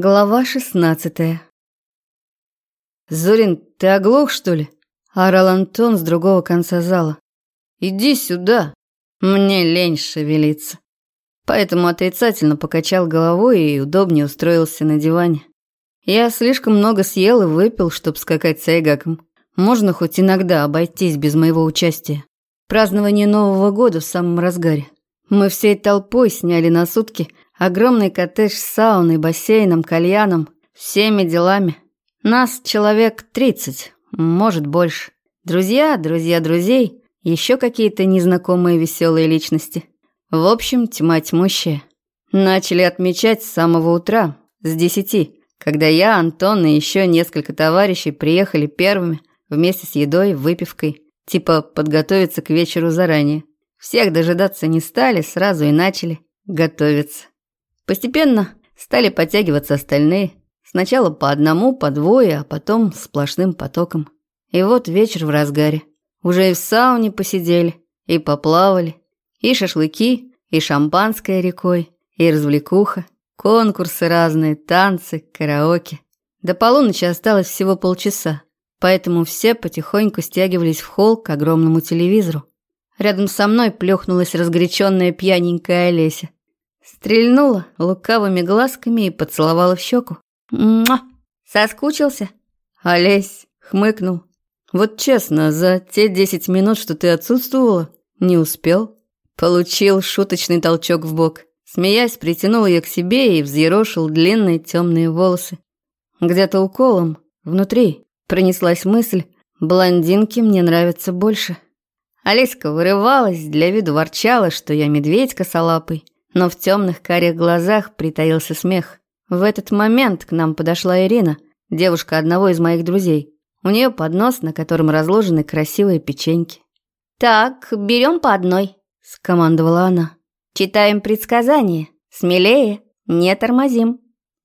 Глава шестнадцатая. «Зорин, ты оглох, что ли?» – орал Антон с другого конца зала. «Иди сюда. Мне лень шевелиться». Поэтому отрицательно покачал головой и удобнее устроился на диване. Я слишком много съел и выпил, чтобы скакать с Айгаком. Можно хоть иногда обойтись без моего участия. Празднование Нового года в самом разгаре. Мы всей толпой сняли на сутки – Огромный коттедж с сауной, бассейном, кальяном, всеми делами. Нас человек тридцать, может больше. Друзья, друзья друзей, еще какие-то незнакомые веселые личности. В общем, тьма тьмущая. Начали отмечать с самого утра, с десяти, когда я, Антон и еще несколько товарищей приехали первыми вместе с едой, выпивкой, типа подготовиться к вечеру заранее. Всех дожидаться не стали, сразу и начали готовиться. Постепенно стали подтягиваться остальные. Сначала по одному, по двое, а потом сплошным потоком. И вот вечер в разгаре. Уже и в сауне посидели, и поплавали, и шашлыки, и шампанское рекой, и развлекуха, конкурсы разные, танцы, караоке. До полуночи осталось всего полчаса, поэтому все потихоньку стягивались в холл к огромному телевизору. Рядом со мной плюхнулась разгоряченная пьяненькая Олеся. Стрельнула лукавыми глазками и поцеловала в щеку. «Муа! Соскучился?» Олесь хмыкнул. «Вот честно, за те десять минут, что ты отсутствовала, не успел». Получил шуточный толчок в бок. Смеясь, притянул ее к себе и взъерошил длинные темные волосы. Где-то уколом, внутри, пронеслась мысль, блондинки мне нравятся больше. Олеська вырывалась, для виду ворчала, что я медведь косолапый но в темных карих глазах притаился смех. В этот момент к нам подошла Ирина, девушка одного из моих друзей. У нее поднос, на котором разложены красивые печеньки. «Так, берем по одной», — скомандовала она. «Читаем предсказания. Смелее, не тормозим».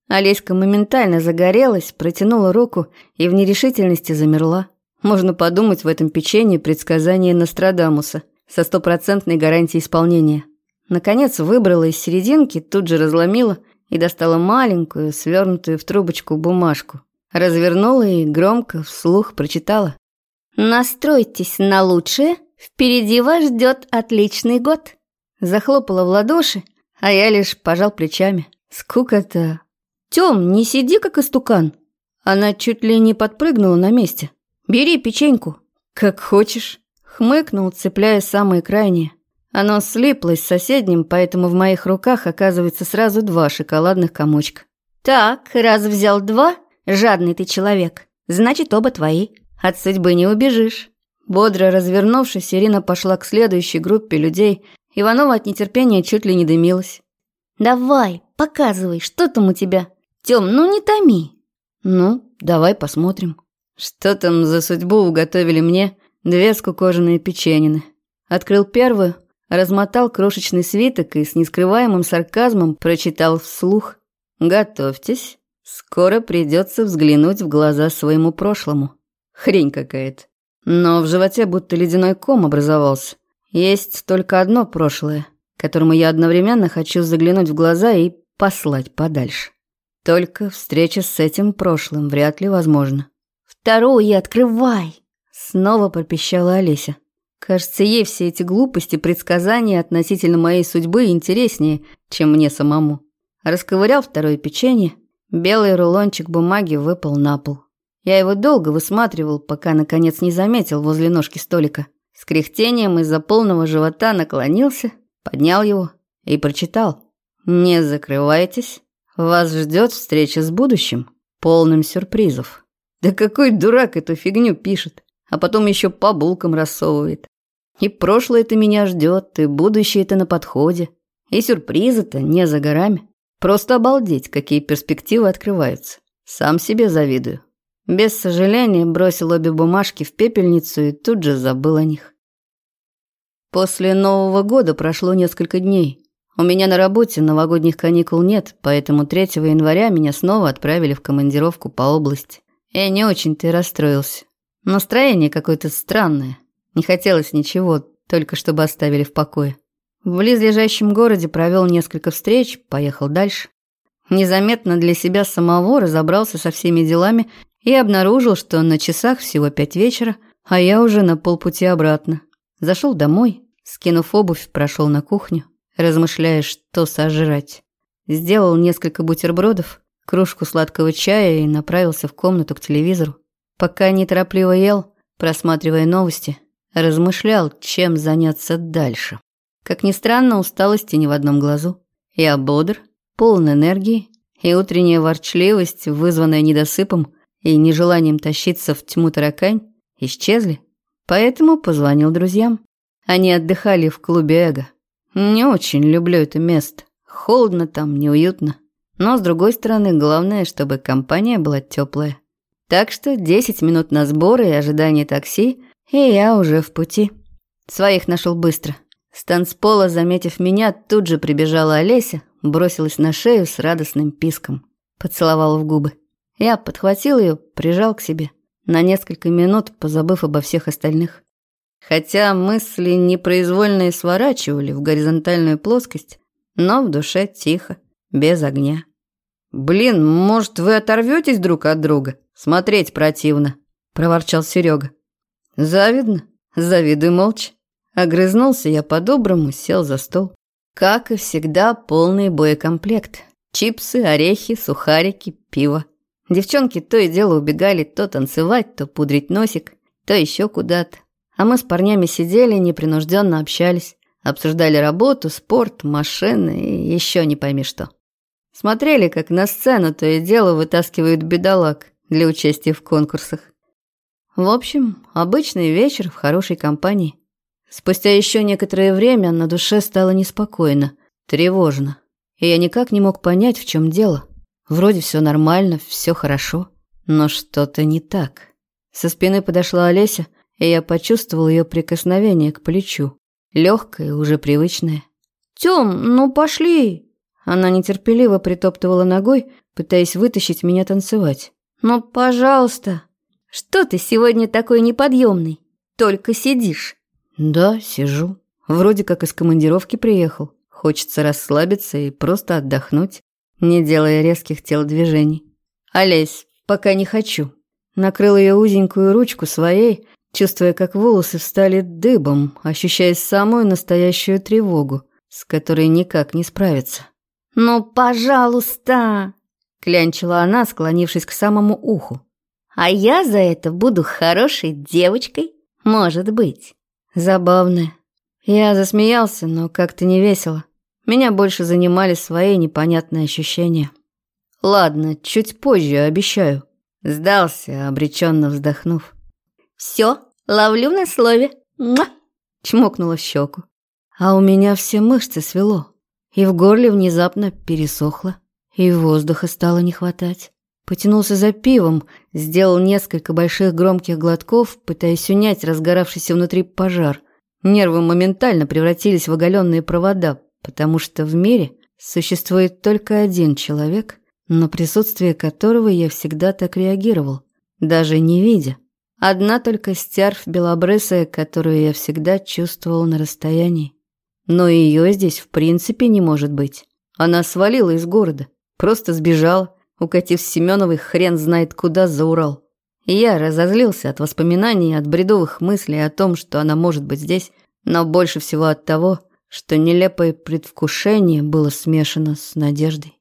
Олеська моментально загорелась, протянула руку и в нерешительности замерла. Можно подумать, в этом печенье предсказание Нострадамуса со стопроцентной гарантией исполнения. Наконец выбрала из серединки, тут же разломила и достала маленькую, свернутую в трубочку бумажку. Развернула и громко вслух прочитала. «Настройтесь на лучшее, впереди вас ждет отличный год». Захлопала в ладоши, а я лишь пожал плечами. Скука-то. «Тём, не сиди как истукан». Она чуть ли не подпрыгнула на месте. «Бери печеньку». «Как хочешь». Хмыкнул, цепляя самые крайние. Оно слиплось с соседним, поэтому в моих руках оказывается сразу два шоколадных комочка. «Так, раз взял два, жадный ты человек, значит, оба твои. От судьбы не убежишь». Бодро развернувшись, Ирина пошла к следующей группе людей. Иванова от нетерпения чуть ли не дымилась. «Давай, показывай, что там у тебя? Тём, ну не томи». «Ну, давай посмотрим». Что там за судьбу уготовили мне две скукоженные печенины. Открыл первую, размотал крошечный свиток и с нескрываемым сарказмом прочитал вслух. «Готовьтесь, скоро придется взглянуть в глаза своему прошлому. Хрень какая-то. Но в животе будто ледяной ком образовался. Есть только одно прошлое, которому я одновременно хочу заглянуть в глаза и послать подальше. Только встреча с этим прошлым вряд ли возможна. «Вторую открывай!» Снова пропищала Олеся. Кажется, ей все эти глупости, предсказания относительно моей судьбы интереснее, чем мне самому. Расковырял второе печенье, белый рулончик бумаги выпал на пол. Я его долго высматривал, пока наконец не заметил возле ножки столика. С кряхтением из-за полного живота наклонился, поднял его и прочитал. «Не закрывайтесь, вас ждет встреча с будущим, полным сюрпризов». Да какой дурак эту фигню пишет, а потом еще по булкам рассовывает. И прошлое-то меня ждет, и будущее-то на подходе. И сюрпризы-то не за горами. Просто обалдеть, какие перспективы открываются. Сам себе завидую. Без сожаления бросил обе бумажки в пепельницу и тут же забыл о них. После Нового года прошло несколько дней. У меня на работе новогодних каникул нет, поэтому 3 января меня снова отправили в командировку по области. Я не очень-то и расстроился. Настроение какое-то странное. Не хотелось ничего, только чтобы оставили в покое. В близлежащем городе провел несколько встреч, поехал дальше. Незаметно для себя самого разобрался со всеми делами и обнаружил, что на часах всего пять вечера, а я уже на полпути обратно. Зашел домой, скинув обувь, прошел на кухню, размышляя, что сожрать. Сделал несколько бутербродов, кружку сладкого чая и направился в комнату к телевизору. Пока неторопливо ел, просматривая новости, размышлял, чем заняться дальше. Как ни странно, усталости ни в одном глазу. Я бодр, полон энергии, и утренняя ворчливость, вызванная недосыпом и нежеланием тащиться в тьму таракань, исчезли. Поэтому позвонил друзьям. Они отдыхали в клубе «Эго». Не очень люблю это место. Холодно там, неуютно. Но, с другой стороны, главное, чтобы компания была теплая. Так что 10 минут на сборы и ожидание такси, и я уже в пути. Своих нашел быстро. С танцпола, заметив меня, тут же прибежала Олеся, бросилась на шею с радостным писком. Поцеловала в губы. Я подхватил ее, прижал к себе, на несколько минут позабыв обо всех остальных. Хотя мысли непроизвольно сворачивали в горизонтальную плоскость, но в душе тихо, без огня. «Блин, может, вы оторветесь друг от друга? Смотреть противно», – проворчал Серега. «Завидно. Завидуй молча». Огрызнулся я по-доброму, сел за стол. Как и всегда, полный боекомплект. Чипсы, орехи, сухарики, пиво. Девчонки то и дело убегали то танцевать, то пудрить носик, то еще куда-то. А мы с парнями сидели, непринужденно общались. Обсуждали работу, спорт, машины и еще не пойми что. Смотрели, как на сцену то и дело вытаскивают бедолаг для участия в конкурсах. В общем, обычный вечер в хорошей компании. Спустя еще некоторое время на душе стало неспокойно, тревожно. И я никак не мог понять, в чем дело. Вроде все нормально, все хорошо, но что-то не так. Со спины подошла Олеся, и я почувствовал ее прикосновение к плечу. Легкое, уже привычное. «Тем, ну пошли!» Она нетерпеливо притоптывала ногой, пытаясь вытащить меня танцевать. «Ну, пожалуйста!» «Что ты сегодня такой неподъемный? Только сидишь!» Да, сижу. Вроде как из командировки приехал. Хочется расслабиться и просто отдохнуть, не делая резких телодвижений. Олесь, пока не хочу. Накрыл ее узенькую ручку своей, чувствуя, как волосы встали дыбом, ощущая самую настоящую тревогу, с которой никак не справиться. «Ну, пожалуйста!» – клянчила она, склонившись к самому уху. «А я за это буду хорошей девочкой, может быть». Забавно. Я засмеялся, но как-то не весело. Меня больше занимали свои непонятные ощущения. Ладно, чуть позже, обещаю. Сдался, обреченно вздохнув. Все, ловлю на слове. Муа! Чмокнула в щеку. А у меня все мышцы свело. И в горле внезапно пересохло. И воздуха стало не хватать. Потянулся за пивом, сделал несколько больших громких глотков, пытаясь унять разгоравшийся внутри пожар. Нервы моментально превратились в оголенные провода, потому что в мире существует только один человек, на присутствие которого я всегда так реагировал, даже не видя. Одна только стярф белобрысая, которую я всегда чувствовал на расстоянии. Но ее здесь в принципе не может быть. Она свалила из города, просто сбежала, укатив Семеновой хрен знает куда за Урал. И я разозлился от воспоминаний, от бредовых мыслей о том, что она может быть здесь, но больше всего от того, что нелепое предвкушение было смешано с надеждой.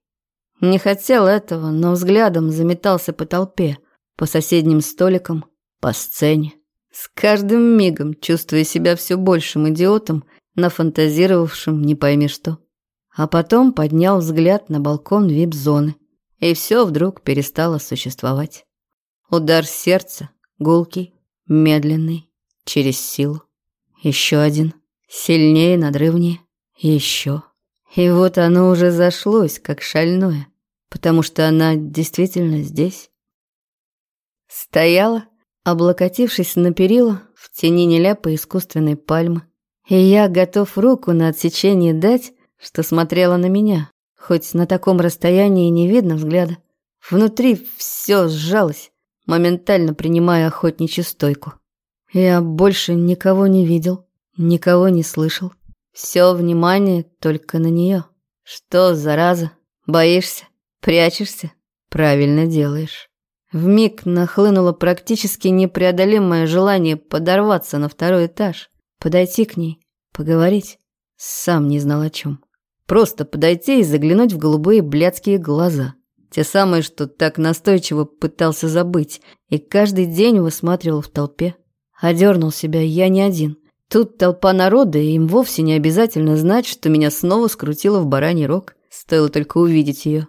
Не хотел этого, но взглядом заметался по толпе, по соседним столикам, по сцене. С каждым мигом чувствуя себя все большим идиотом, нафантазировавшим не пойми что. А потом поднял взгляд на балкон вип-зоны и все вдруг перестало существовать. Удар сердца, гулкий, медленный, через силу. Еще один, сильнее, надрывнее, еще. И вот оно уже зашлось, как шальное, потому что она действительно здесь. Стояла, облокотившись на перила в тени нелепой искусственной пальмы, и я готов руку на отсечение дать, что смотрела на меня. Хоть на таком расстоянии не видно взгляда. Внутри все сжалось, моментально принимая охотничью стойку. Я больше никого не видел, никого не слышал. Все внимание только на нее. Что, зараза, боишься? Прячешься? Правильно делаешь. Вмиг нахлынуло практически непреодолимое желание подорваться на второй этаж, подойти к ней, поговорить. Сам не знал о чем. Просто подойти и заглянуть в голубые блядские глаза. Те самые, что так настойчиво пытался забыть, и каждый день высматривал в толпе. Одернул себя я не один. Тут толпа народа, и им вовсе не обязательно знать, что меня снова скрутило в бараний рог. Стоило только увидеть ее.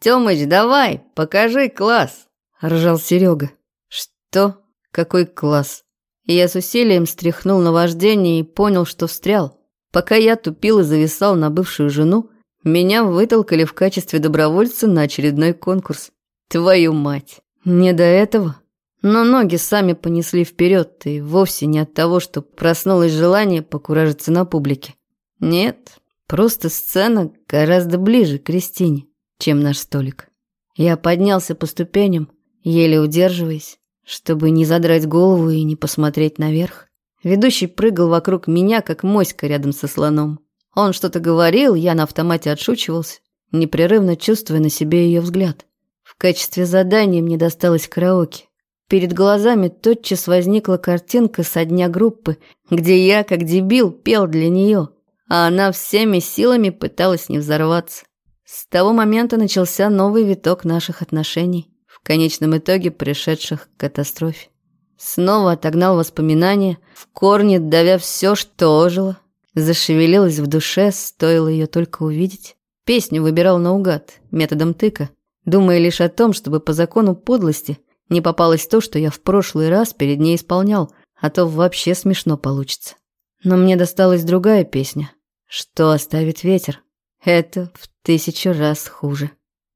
«Тёмыч, давай, покажи класс!» – ржал Серега. «Что? Какой класс?» Я с усилием стряхнул на вождение и понял, что встрял. Пока я тупил и зависал на бывшую жену, меня вытолкали в качестве добровольца на очередной конкурс. Твою мать! Не до этого. Но ноги сами понесли вперед, и вовсе не от того, что проснулось желание покуражиться на публике. Нет, просто сцена гораздо ближе к Кристине, чем наш столик. Я поднялся по ступеням, еле удерживаясь, чтобы не задрать голову и не посмотреть наверх. Ведущий прыгал вокруг меня, как моська рядом со слоном. Он что-то говорил, я на автомате отшучивался, непрерывно чувствуя на себе ее взгляд. В качестве задания мне досталось караоке. Перед глазами тотчас возникла картинка со дня группы, где я, как дебил, пел для нее, а она всеми силами пыталась не взорваться. С того момента начался новый виток наших отношений, в конечном итоге пришедших к катастрофе. Снова отогнал воспоминания, в корне давя все, что ожило, Зашевелилась в душе, стоило ее только увидеть. Песню выбирал наугад, методом тыка, думая лишь о том, чтобы по закону подлости не попалось то, что я в прошлый раз перед ней исполнял, а то вообще смешно получится. Но мне досталась другая песня. Что оставит ветер? Это в тысячу раз хуже.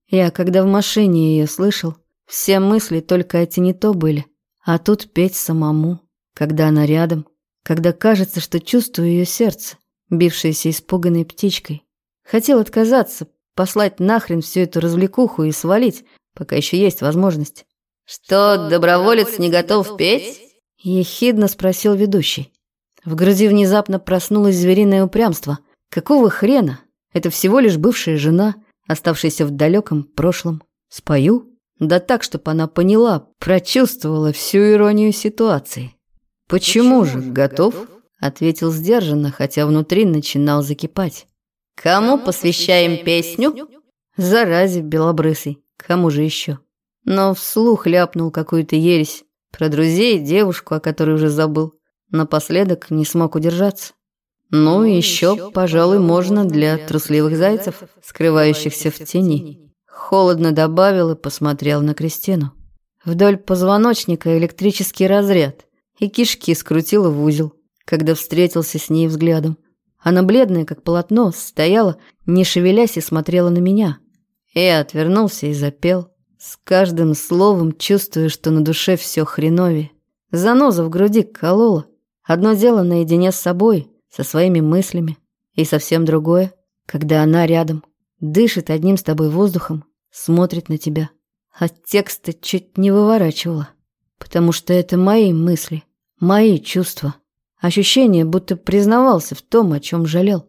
Я, когда в машине ее слышал, все мысли только о тенито были, а тут петь самому, когда она рядом, когда кажется, что чувствую ее сердце, бившееся испуганной птичкой. Хотел отказаться, послать нахрен всю эту развлекуху и свалить, пока еще есть возможность. «Что, доброволец не готов петь?» – ехидно спросил ведущий. В груди внезапно проснулось звериное упрямство. Какого хрена? Это всего лишь бывшая жена, оставшаяся в далеком прошлом. Спою? Да так, чтобы она поняла, прочувствовала всю иронию ситуации. «Почему, же готов?» – ответил сдержанно, хотя внутри начинал закипать. «Кому посвящаем песню?» «Заразе, белобрысый. Кому же еще?» Но вслух ляпнул какую-то ересь про друзей и девушку, о которой уже забыл. Напоследок не смог удержаться. Ну, еще, пожалуй, можно для трусливых зайцев, скрывающихся в тени. Холодно добавил и посмотрел на Кристину. Вдоль позвоночника электрический разряд и кишки скрутила в узел, когда встретился с ней взглядом. Она бледная, как полотно, стояла, не шевелясь и смотрела на меня. Я отвернулся и запел, с каждым словом чувствуя, что на душе все хреновее. Заноза в груди колола. Одно дело наедине с собой, со своими мыслями, и совсем другое, когда она рядом, дышит одним с тобой воздухом, смотрит на тебя. А текста чуть не выворачивала, потому что это мои мысли, Мои чувства. Ощущение, будто признавался в том, о чем жалел.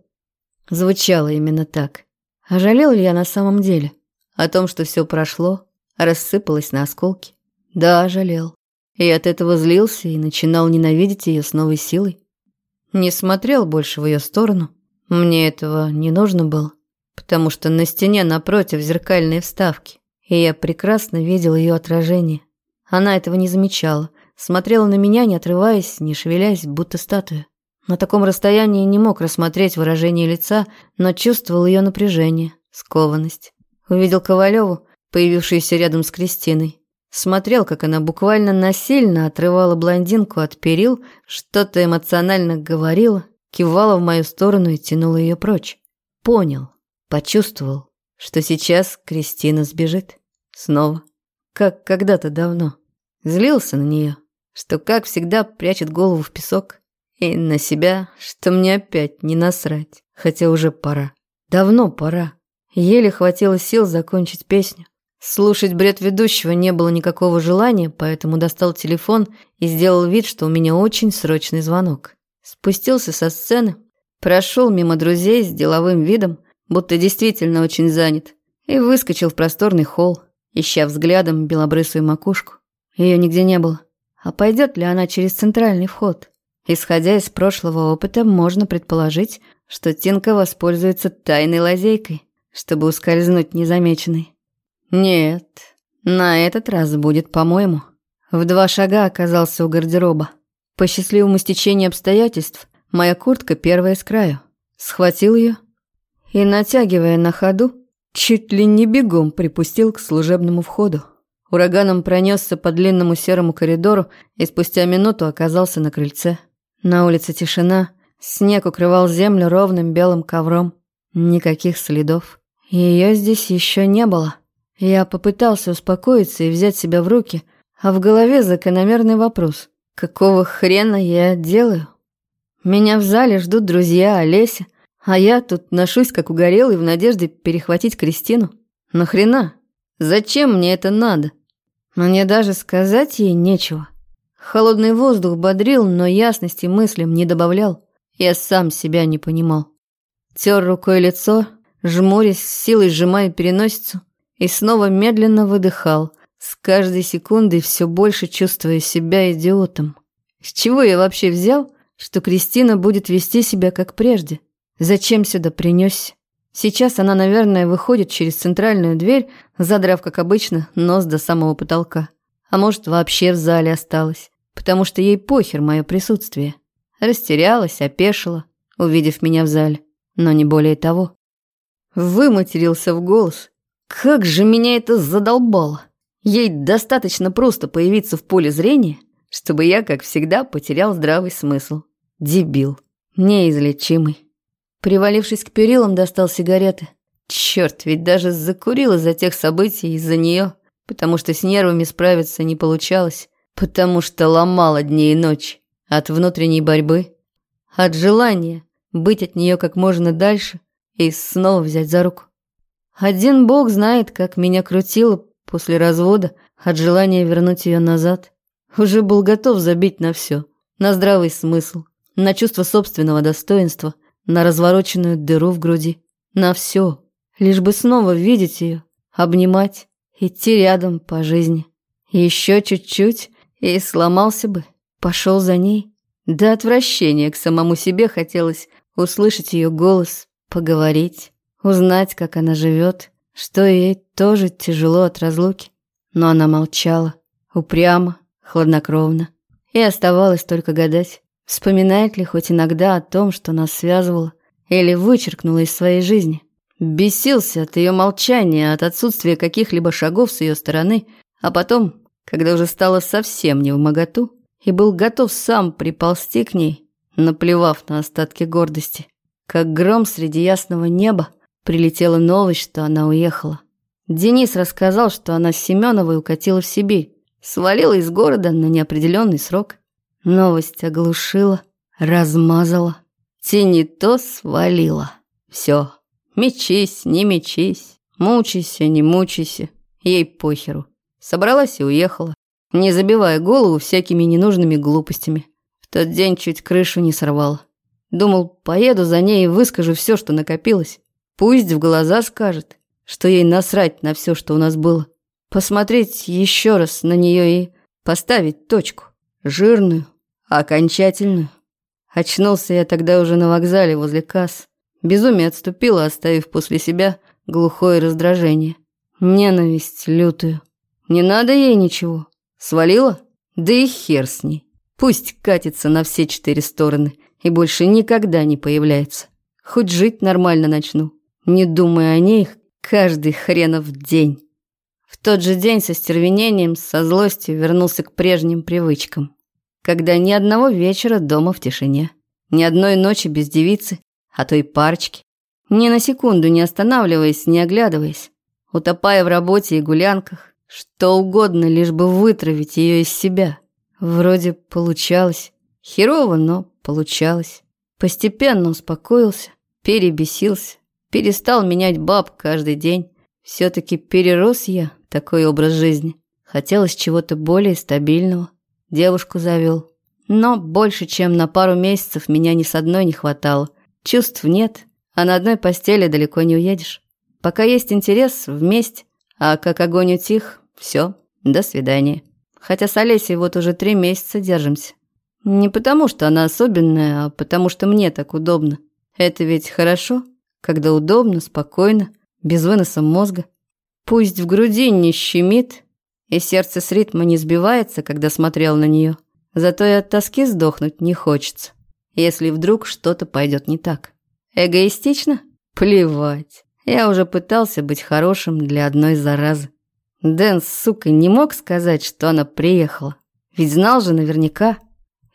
Звучало именно так. А жалел ли я на самом деле? О том, что все прошло, рассыпалось на осколки? Да, жалел. И от этого злился и начинал ненавидеть ее с новой силой. Не смотрел больше в ее сторону. Мне этого не нужно было, потому что на стене напротив зеркальные вставки, и я прекрасно видел ее отражение. Она этого не замечала – Смотрела на меня, не отрываясь, не шевелясь, будто статуя. На таком расстоянии не мог рассмотреть выражение лица, но чувствовал ее напряжение, скованность. Увидел Ковалеву, появившуюся рядом с Кристиной. Смотрел, как она буквально насильно отрывала блондинку от перил, что-то эмоционально говорила, кивала в мою сторону и тянула ее прочь. Понял, почувствовал, что сейчас Кристина сбежит. Снова. Как когда-то давно. Злился на нее, что, как всегда, прячет голову в песок. И на себя, что мне опять не насрать, хотя уже пора. Давно пора. Еле хватило сил закончить песню. Слушать бред ведущего не было никакого желания, поэтому достал телефон и сделал вид, что у меня очень срочный звонок. Спустился со сцены, прошел мимо друзей с деловым видом, будто действительно очень занят, и выскочил в просторный холл, ища взглядом белобрысую макушку. Ее нигде не было. А пойдет ли она через центральный вход? Исходя из прошлого опыта, можно предположить, что Тинка воспользуется тайной лазейкой, чтобы ускользнуть незамеченной. Нет, на этот раз будет по-моему. В два шага оказался у гардероба. По счастливому стечению обстоятельств, моя куртка первая с краю. Схватил ее и, натягивая на ходу, чуть ли не бегом припустил к служебному входу. Ураганом пронесся по длинному серому коридору и спустя минуту оказался на крыльце. На улице тишина, снег укрывал землю ровным белым ковром. Никаких следов. Ее здесь еще не было. Я попытался успокоиться и взять себя в руки, а в голове закономерный вопрос. Какого хрена я делаю? Меня в зале ждут друзья Олеся, а я тут ношусь как угорелый в надежде перехватить Кристину. Нахрена? Зачем мне это надо? Мне даже сказать ей нечего. Холодный воздух бодрил, но ясности мыслям не добавлял. Я сам себя не понимал. Тер рукой лицо, жмурясь, силой сжимая переносицу, и снова медленно выдыхал, с каждой секундой все больше чувствуя себя идиотом. С чего я вообще взял, что Кристина будет вести себя как прежде? Зачем сюда принесся? Сейчас она, наверное, выходит через центральную дверь, задрав, как обычно, нос до самого потолка. А может, вообще в зале осталась, потому что ей похер мое присутствие. Растерялась, опешила, увидев меня в зале, но не более того. Выматерился в голос. Как же меня это задолбало! Ей достаточно просто появиться в поле зрения, чтобы я, как всегда, потерял здравый смысл. Дебил. Неизлечимый. Привалившись к перилам, достал сигареты. Черт, ведь даже закурил из-за тех событий, из-за нее, потому что с нервами справиться не получалось, потому что ломала дни и ночи от внутренней борьбы, от желания быть от нее как можно дальше и снова взять за руку. Один бог знает, как меня крутило после развода от желания вернуть ее назад. Уже был готов забить на все, на здравый смысл, на чувство собственного достоинства, на развороченную дыру в груди, на все, лишь бы снова видеть ее, обнимать, идти рядом по жизни. Еще чуть-чуть, и сломался бы, пошел за ней. До отвращения к самому себе хотелось услышать ее голос, поговорить, узнать, как она живет, что ей тоже тяжело от разлуки. Но она молчала, упрямо, хладнокровно. И оставалось только гадать, Вспоминает ли хоть иногда о том, что нас связывало, или вычеркнула из своей жизни? Бесился от ее молчания, от отсутствия каких-либо шагов с ее стороны, а потом, когда уже стало совсем не в моготу, и был готов сам приползти к ней, наплевав на остатки гордости. Как гром среди ясного неба прилетела новость, что она уехала. Денис рассказал, что она с Семеновой укатила в Сибирь, свалила из города на неопределенный срок. Новость оглушила, размазала. Тинито свалила. Все. Мечись, не мечись. Мучайся, не мучайся. Ей похеру. Собралась и уехала, не забивая голову всякими ненужными глупостями. В тот день чуть крышу не сорвала. Думал, поеду за ней и выскажу все, что накопилось. Пусть в глаза скажет, что ей насрать на все, что у нас было. Посмотреть еще раз на нее и поставить точку. Жирную, окончательную. Очнулся я тогда уже на вокзале возле касс. Безумие отступило, оставив после себя глухое раздражение. Ненависть лютую. Не надо ей ничего. Свалила? Да и хер с ней. Пусть катится на все четыре стороны и больше никогда не появляется. Хоть жить нормально начну, не думая о ней каждый хренов день. В тот же день со стервенением, со злостью вернулся к прежним привычкам. Когда ни одного вечера дома в тишине, ни одной ночи без девицы, а то и парочки. Ни на секунду не останавливаясь, не оглядываясь, утопая в работе и гулянках, что угодно, лишь бы вытравить ее из себя. Вроде получалось. Херово, но получалось. Постепенно успокоился, перебесился, перестал менять баб каждый день. Все-таки перерос я такой образ жизни. Хотелось чего-то более стабильного. Девушку завел. Но больше, чем на пару месяцев меня ни с одной не хватало. Чувств нет, а на одной постели далеко не уедешь. Пока есть интерес, вместе. А как огонь утих, все, до свидания. Хотя с Олесей вот уже три месяца держимся. Не потому, что она особенная, а потому, что мне так удобно. Это ведь хорошо, когда удобно, спокойно, без выноса мозга. Пусть в груди не щемит, и сердце с ритма не сбивается, когда смотрел на нее. Зато и от тоски сдохнуть не хочется, если вдруг что-то пойдет не так. Эгоистично? Плевать. Я уже пытался быть хорошим для одной заразы. Дэн, сука, не мог сказать, что она приехала. Ведь знал же наверняка.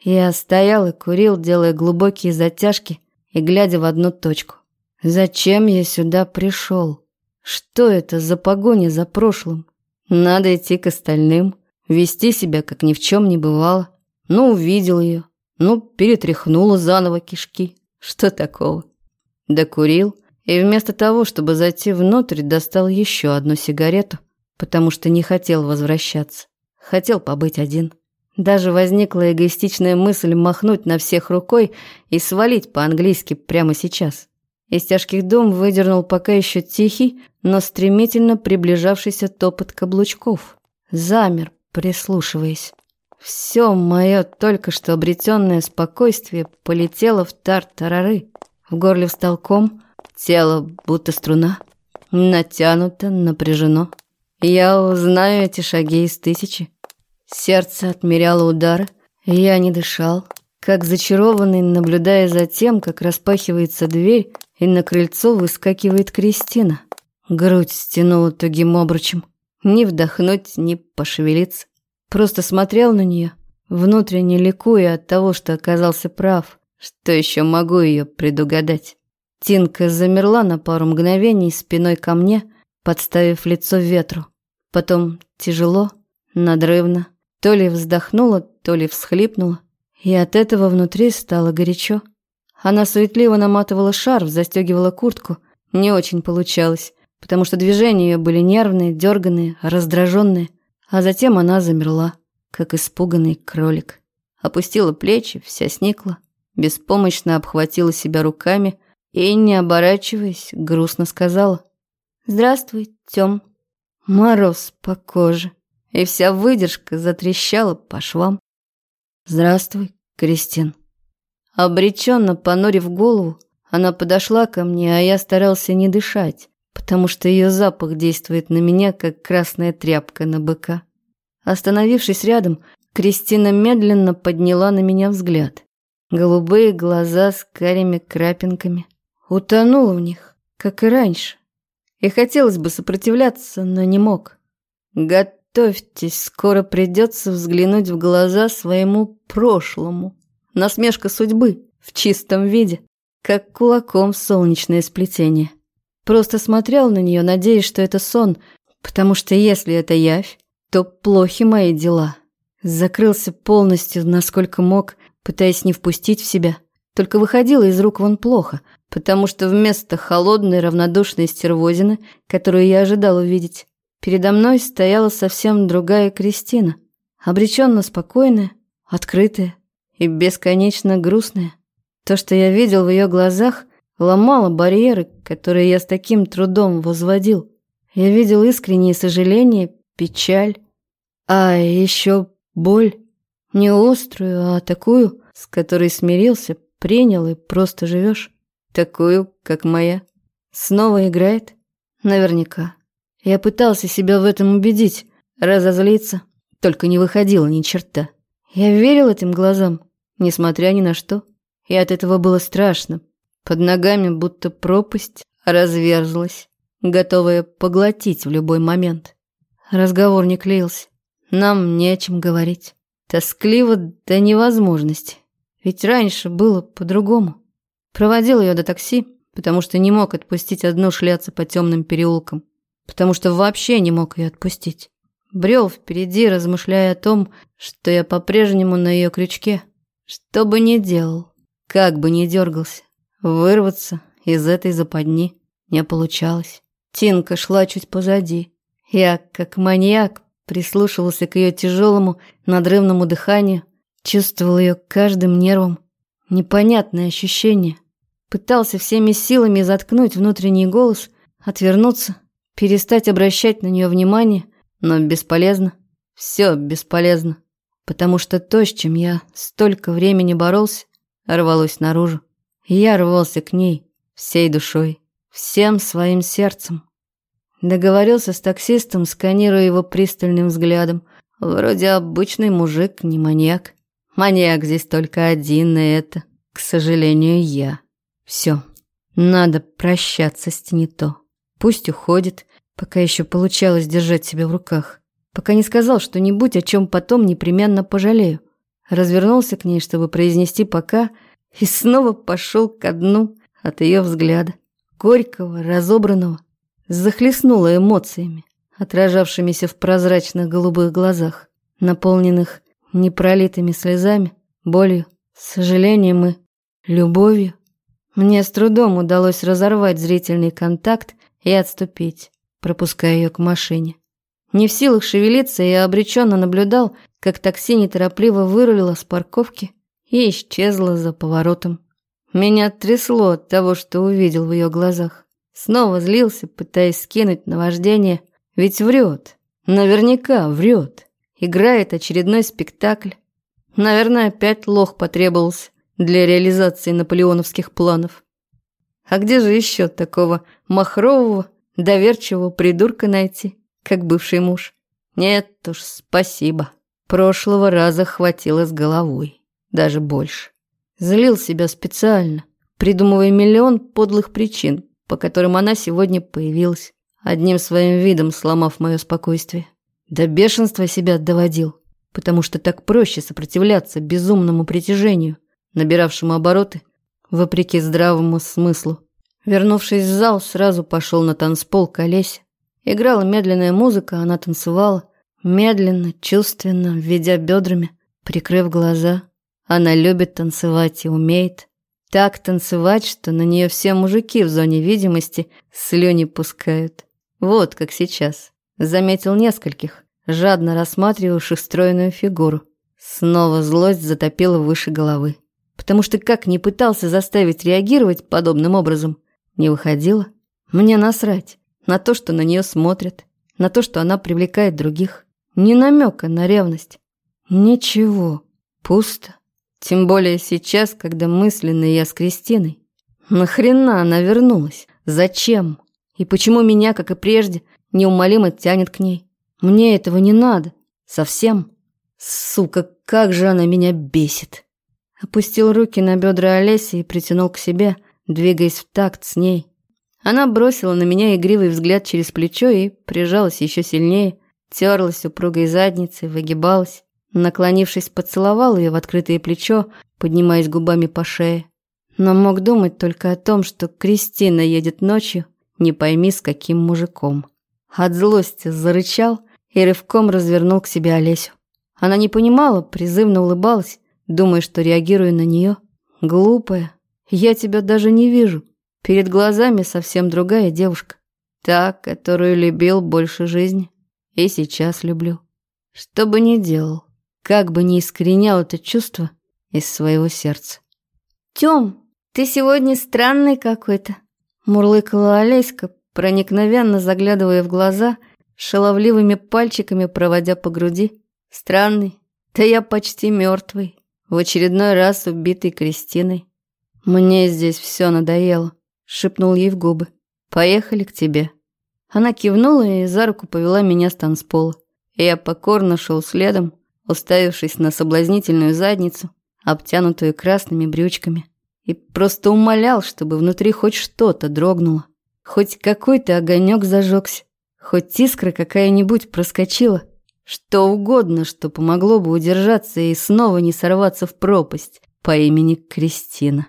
Я стоял и курил, делая глубокие затяжки и глядя в одну точку. Зачем я сюда пришел? Что это за погоня за прошлым? Надо идти к остальным, вести себя, как ни в чем не бывало. Ну, увидел ее, ну, перетряхнула заново кишки. Что такого? Докурил, и вместо того, чтобы зайти внутрь, достал еще одну сигарету, потому что не хотел возвращаться. Хотел побыть один. Даже возникла эгоистичная мысль махнуть на всех рукой и свалить по-английски прямо сейчас. Из тяжких дум выдернул пока еще тихий, но стремительно приближавшийся топот каблучков. Замер, прислушиваясь. Все мое только что обретенное спокойствие полетело в тар-тарары. В горле встал ком, Тело будто струна, натянуто, напряжено. Я узнаю эти шаги из тысячи. Сердце отмеряло удары, я не дышал, как зачарованный, наблюдая за тем, как распахивается дверь, и на крыльцо выскакивает Кристина. Грудь стянула тугим обручем. Ни вдохнуть, ни пошевелиться. Просто смотрел на нее, внутренне ликуя от того, что оказался прав, что еще могу ее предугадать. Тинка замерла на пару мгновений спиной ко мне, подставив лицо ветру. Потом тяжело, надрывно, то ли вздохнула, то ли всхлипнула. И от этого внутри стало горячо. Она суетливо наматывала шарф, застегивала куртку. Не очень получалось, потому что движения ее были нервные, дерганные, раздраженные. А затем она замерла, как испуганный кролик. Опустила плечи, вся сникла, беспомощно обхватила себя руками, и, не оборачиваясь, грустно сказала. «Здравствуй, Тём». Мороз по коже, и вся выдержка затрещала по швам. «Здравствуй, Кристин». Обреченно понурив голову, она подошла ко мне, а я старался не дышать, потому что ее запах действует на меня, как красная тряпка на быка. Остановившись рядом, Кристина медленно подняла на меня взгляд. Голубые глаза с карими крапинками – Утонул в них, как и раньше. И хотелось бы сопротивляться, но не мог. Готовьтесь, скоро придется взглянуть в глаза своему прошлому. Насмешка судьбы в чистом виде, как кулаком солнечное сплетение. Просто смотрел на нее, надеясь, что это сон, потому что если это явь, то плохи мои дела. Закрылся полностью, насколько мог, пытаясь не впустить в себя. Только выходило из рук вон плохо – потому что вместо холодной равнодушной стервозины, которую я ожидал увидеть, передо мной стояла совсем другая Кристина, обреченно спокойная, открытая и бесконечно грустная. То, что я видел в ее глазах, ломало барьеры, которые я с таким трудом возводил. Я видел искреннее сожаление, печаль, а еще боль. Не острую, а такую, с которой смирился, принял и просто живешь. Такую, как моя. Снова играет? Наверняка. Я пытался себя в этом убедить, разозлиться, только не выходило ни черта. Я верил этим глазам, несмотря ни на что. И от этого было страшно. Под ногами будто пропасть разверзлась, готовая поглотить в любой момент. Разговор не клеился. Нам не о чем говорить. Тоскливо до невозможности. Ведь раньше было по-другому. Проводил ее до такси, потому что не мог отпустить одну шляться по темным переулкам. Потому что вообще не мог ее отпустить. Брел впереди, размышляя о том, что я по-прежнему на ее крючке. Что бы ни делал, как бы ни дергался, вырваться из этой западни не получалось. Тинка шла чуть позади. Я, как маньяк, прислушивался к ее тяжелому, надрывному дыханию, чувствовал ее каждым нервом. Непонятное ощущение – Пытался всеми силами заткнуть внутренний голос, Отвернуться, перестать обращать на нее внимание, но бесполезно. Все бесполезно. Потому что то, с чем я столько времени боролся, рвалось наружу. Я рвался к ней всей душой, всем своим сердцем. Договорился с таксистом, сканируя его пристальным взглядом. Вроде обычный мужик, не маньяк. Маньяк здесь только один, и это, к сожалению, я. Все, надо прощаться с Тинито. Пусть уходит, пока еще получалось держать себя в руках. Пока не сказал что-нибудь, о чем потом непременно пожалею. Развернулся к ней, чтобы произнести «пока», и снова пошел ко дну от ее взгляда. Горького, разобранного, захлестнуло эмоциями, отражавшимися в прозрачных голубых глазах, наполненных непролитыми слезами, болью, сожалением и любовью. Мне с трудом удалось разорвать зрительный контакт и отступить, пропуская ее к машине. Не в силах шевелиться, я обреченно наблюдал, как такси неторопливо вырулило с парковки и исчезло за поворотом. Меня трясло от того, что увидел в ее глазах. Снова злился, пытаясь скинуть наваждение, ведь врет, наверняка врет. Играет очередной спектакль. Наверное, опять лох потребовался для реализации наполеоновских планов. А где же еще такого махрового, доверчивого придурка найти, как бывший муж? Нет уж, спасибо. Прошлого раза хватило с головой, даже больше. Злил себя специально, придумывая миллион подлых причин, по которым она сегодня появилась, одним своим видом сломав мое спокойствие. До бешенства себя доводил, потому что так проще сопротивляться безумному притяжению, набиравшему обороты, вопреки здравому смыслу. Вернувшись в зал, сразу пошел на танцпол к Олесе. Играла медленная музыка, она танцевала, медленно, чувственно, ведя бедрами, прикрыв глаза. Она любит танцевать и умеет. Так танцевать, что на нее все мужики в зоне видимости слюни пускают. Вот как сейчас. Заметил нескольких, жадно рассматривавших стройную фигуру. Снова злость затопила выше головы. Потому что как ни пытался заставить реагировать подобным образом, не выходило. Мне насрать на то, что на нее смотрят, на то, что она привлекает других. Ни намека на ревность. Ничего. Пусто. Тем более сейчас, когда мысленно я с Кристиной. Нахрена она вернулась? Зачем? И почему меня, как и прежде, неумолимо тянет к ней. Мне этого не надо. Совсем. Сука, как же она меня бесит. Опустил руки на бедра Олеси и притянул к себе, двигаясь в такт с ней. Она бросила на меня игривый взгляд через плечо и прижалась еще сильнее, терлась упругой задницей, выгибалась. Наклонившись, поцеловал ее в открытое плечо, поднимаясь губами по шее. Но мог думать только о том, что Кристина едет ночью, не пойми с каким мужиком. От злости зарычал и рывком развернул к себе Олесю. Она не понимала, призывно улыбалась, думая, что реагирую на нее. Глупая, я тебя даже не вижу. Перед глазами совсем другая девушка. Та, которую любил больше жизни. И сейчас люблю. Что бы ни делал, как бы ни искоренял это чувство из своего сердца. «Тём, ты сегодня странный какой-то», — мурлыкала Олеська, проникновенно заглядывая в глаза, шаловливыми пальчиками проводя по груди. Странный, да я почти мертвый, в очередной раз убитый Кристиной. Мне здесь все надоело, шепнул ей в губы. Поехали к тебе. Она кивнула и за руку повела меня с танцпола. Я покорно шел следом, уставившись на соблазнительную задницу, обтянутую красными брючками, и просто умолял, чтобы внутри хоть что-то дрогнуло. Хоть какой-то огонек зажегся, хоть искра какая-нибудь проскочила. Что угодно, что помогло бы удержаться и снова не сорваться в пропасть по имени Кристина.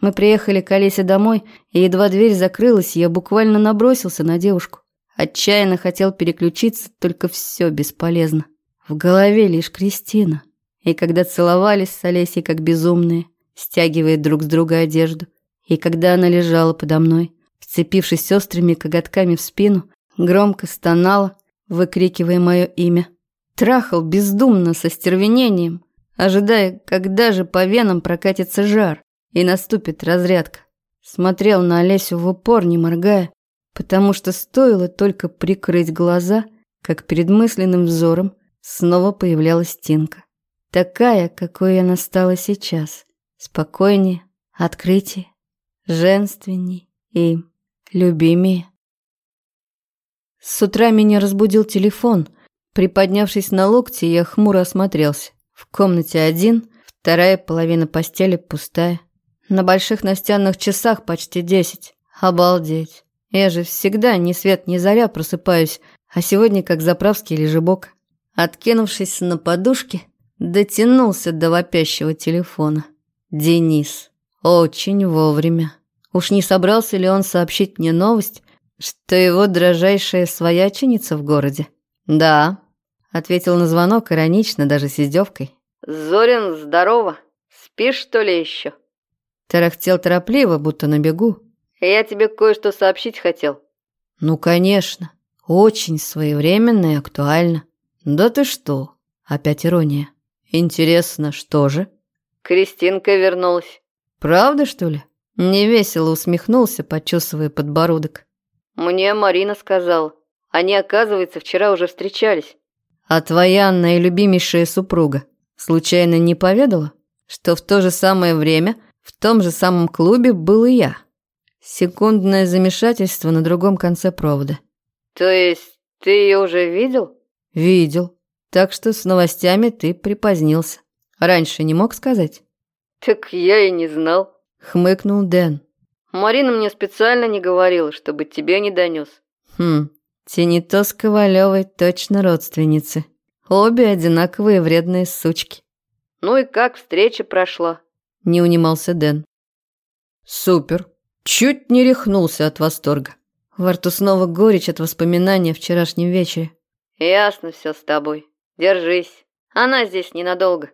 Мы приехали к Олесе домой, и едва дверь закрылась, я буквально набросился на девушку. Отчаянно хотел переключиться, только все бесполезно. В голове лишь Кристина. И когда целовались с Олесей как безумные, стягивая друг с друга одежду, и когда она лежала подо мной, вцепившись острыми коготками в спину, громко стонала, выкрикивая мое имя. Трахал бездумно, со стервенением, ожидая, когда же по венам прокатится жар и наступит разрядка. Смотрел на Олесю в упор, не моргая, потому что стоило только прикрыть глаза, как перед мысленным взором снова появлялась Тинка. Такая, какой она стала сейчас. Спокойнее, открытие, женственней и любимее. С утра меня разбудил телефон. Приподнявшись на локти, я хмуро осмотрелся. В комнате один, вторая половина постели пустая. На больших настенных часах почти десять. Обалдеть. Я же всегда ни свет ни заря просыпаюсь, а сегодня как заправский лежебок. Откинувшись на подушке, дотянулся до вопящего телефона. Денис. Очень вовремя. Уж не собрался ли он сообщить мне новость, что его дрожайшая свояченица в городе? «Да», — ответил на звонок иронично, даже с издевкой. «Зорин, здорово. Спишь, что ли, еще?» Тарахтел торопливо, будто на бегу. «Я тебе кое-что сообщить хотел». «Ну, конечно. Очень своевременно и актуально. Да ты что?» Опять ирония. «Интересно, что же?» Кристинка вернулась. «Правда, что ли?» Невесело усмехнулся, почесывая подбородок. «Мне Марина сказала. Они, оказывается, вчера уже встречались». «А твоя наилюбимейшая супруга случайно не поведала, что в то же самое время в том же самом клубе был и я?» Секундное замешательство на другом конце провода. «То есть ты ее уже видел?» «Видел. Так что с новостями ты припозднился. Раньше не мог сказать?» «Так я и не знал», — хмыкнул Дэн. Марина мне специально не говорила, чтобы тебе не донес. Хм, Тенито с Ковалевой точно родственницы. Обе одинаковые вредные сучки. Ну и как встреча прошла? Не унимался Дэн. Супер. Чуть не рехнулся от восторга. Во рту снова горечь от воспоминания о вчерашнем вечере. Ясно все с тобой. Держись. Она здесь ненадолго.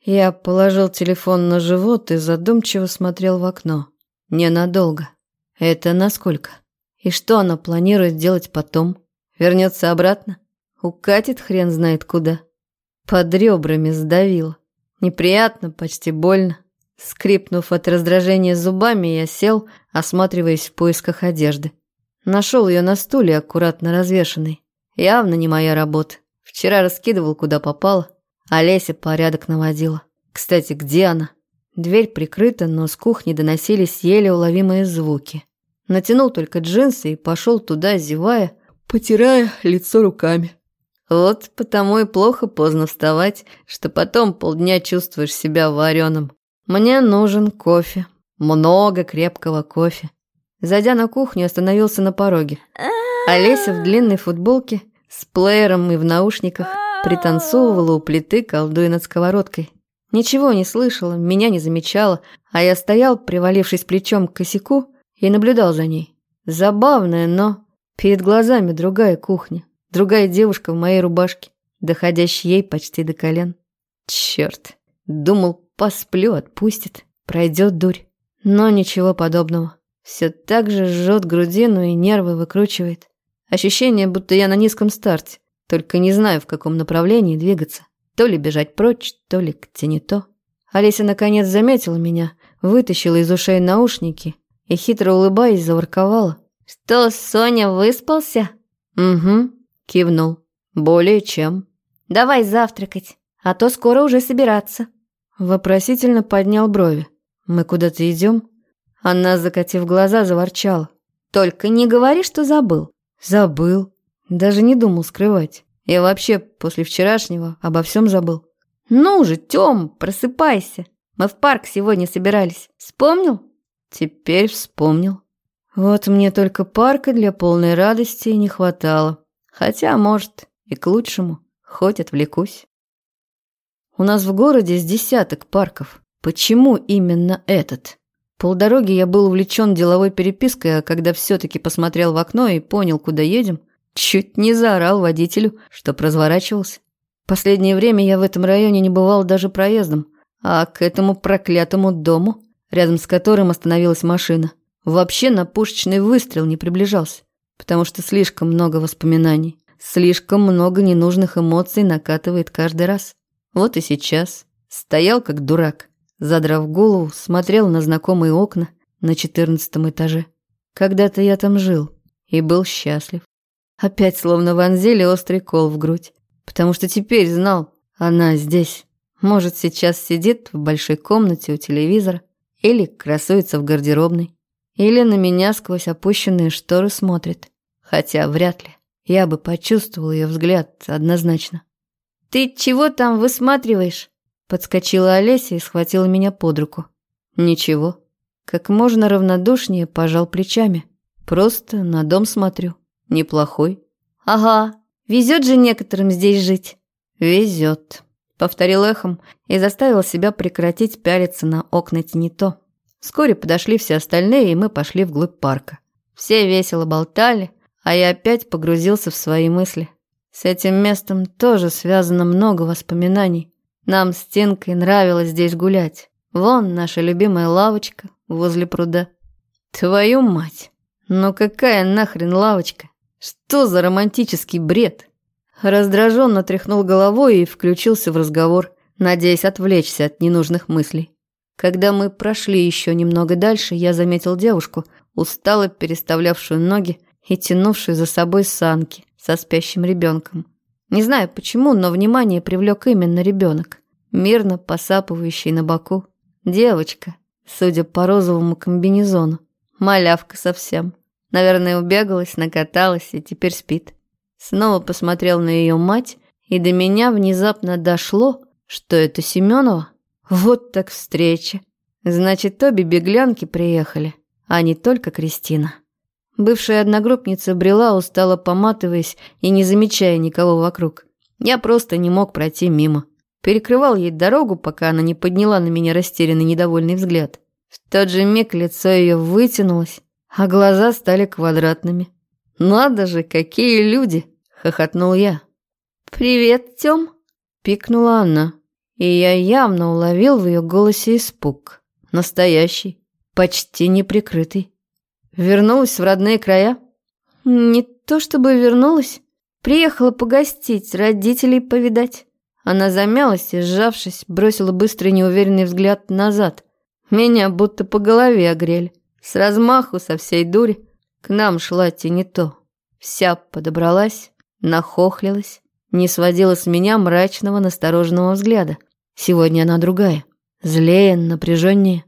Я положил телефон на живот и задумчиво смотрел в окно. Ненадолго. Это насколько? И что она планирует делать потом? Вернется обратно? Укатит хрен знает куда. Под ребрами сдавило. Неприятно, почти больно. Скрипнув от раздражения зубами, я сел, осматриваясь в поисках одежды. Нашел ее на стуле, аккуратно развешанной. Явно не моя работа. Вчера раскидывал, куда попало. Олеся порядок наводила. Кстати, где она? Дверь прикрыта, но с кухни доносились еле уловимые звуки. Натянул только джинсы и пошел туда, зевая, потирая лицо руками. Вот потому и плохо поздно вставать, что потом полдня чувствуешь себя вареным. Мне нужен кофе. Много крепкого кофе. Зайдя на кухню, остановился на пороге. Олеся в длинной футболке, с плеером и в наушниках, пританцовывала у плиты, колдуя над сковородкой. Ничего не слышала, меня не замечала, а я стоял, привалившись плечом к косяку, и наблюдал за ней. Забавная, но перед глазами другая кухня, другая девушка в моей рубашке, доходящая ей почти до колен. Черт, думал, посплю, отпустит, пройдет дурь. Но ничего подобного. Все так же жжет грудину и нервы выкручивает. Ощущение, будто я на низком старте, только не знаю, в каком направлении двигаться. То ли бежать прочь, то ли к тенито. Олеся наконец заметила меня, вытащила из ушей наушники и, хитро улыбаясь, заворковала. «Что, Соня, выспался?» «Угу», — кивнул. «Более чем». «Давай завтракать, а то скоро уже собираться». Вопросительно поднял брови. «Мы куда-то идем?» Она, закатив глаза, заворчала. «Только не говори, что забыл». «Забыл. Даже не думал скрывать». Я вообще после вчерашнего обо всем забыл. Ну же, Тём, просыпайся. Мы в парк сегодня собирались. Вспомнил? Теперь вспомнил. Вот мне только парка для полной радости не хватало. Хотя, может, и к лучшему. Хоть отвлекусь. У нас в городе с десяток парков. Почему именно этот? Полдороги я был увлечен деловой перепиской, а когда все-таки посмотрел в окно и понял, куда едем, Чуть не заорал водителю, чтоб разворачивался. Последнее время я в этом районе не бывал даже проездом, а к этому проклятому дому, рядом с которым остановилась машина, вообще на пушечный выстрел не приближался, потому что слишком много воспоминаний, слишком много ненужных эмоций накатывает каждый раз. Вот и сейчас. Стоял как дурак, задрав голову, смотрел на знакомые окна на четырнадцатом этаже. Когда-то я там жил, и был счастлив. Опять словно вонзили острый кол в грудь, потому что теперь знал, она здесь. Может, сейчас сидит в большой комнате у телевизора или красуется в гардеробной, или на меня сквозь опущенные шторы смотрит. Хотя вряд ли. Я бы почувствовал ее взгляд однозначно. «Ты чего там высматриваешь?» Подскочила Олеся и схватила меня под руку. «Ничего». Как можно равнодушнее пожал плечами. Просто на дом смотрю. Неплохой. «Ага, везет же некоторым здесь жить». «Везет», — повторил эхом и заставил себя прекратить пялиться на окна Тинито. Вскоре подошли все остальные, и мы пошли вглубь парка. Все весело болтали, а я опять погрузился в свои мысли. С этим местом тоже связано много воспоминаний. Нам с Тинкой нравилось здесь гулять. Вон наша любимая лавочка возле пруда. Твою мать! Ну какая нахрен лавочка? Что за романтический бред? Раздраженно тряхнул головой и включился в разговор, надеясь отвлечься от ненужных мыслей. Когда мы прошли еще немного дальше, я заметил девушку, устало переставлявшую ноги и тянувшую за собой санки со спящим ребенком. Не знаю почему, но внимание привлек именно ребенок, мирно посапывающий на боку. Девочка, судя по розовому комбинезону. Малявка совсем. Наверное, убегалась, накаталась и теперь спит. Снова посмотрел на ее мать, и до меня внезапно дошло, что это Семенова. Вот так встреча. Значит, обе беглянки приехали, а не только Кристина. Бывшая одногруппница брела, устало поматываясь и не замечая никого вокруг. Я просто не мог пройти мимо. Перекрывал ей дорогу, пока она не подняла на меня растерянный недовольный взгляд. В тот же миг лицо ее вытянулось, а глаза стали квадратными. «Надо же, какие люди!» — хохотнул я. «Привет, Тём!» — пикнула она, и я явно уловил в ее голосе испуг. Настоящий, почти неприкрытый. Вернулась в родные края? Не то чтобы вернулась. Приехала погостить, родителей повидать. Она замялась и, сжавшись, бросила быстрый неуверенный взгляд назад. Меня будто по голове огрели. С размаху, со всей дури. К нам шла Тинито. Вся подобралась, нахохлилась, не сводила с меня мрачного, настороженного взгляда. Сегодня она другая, злее, напряженнее.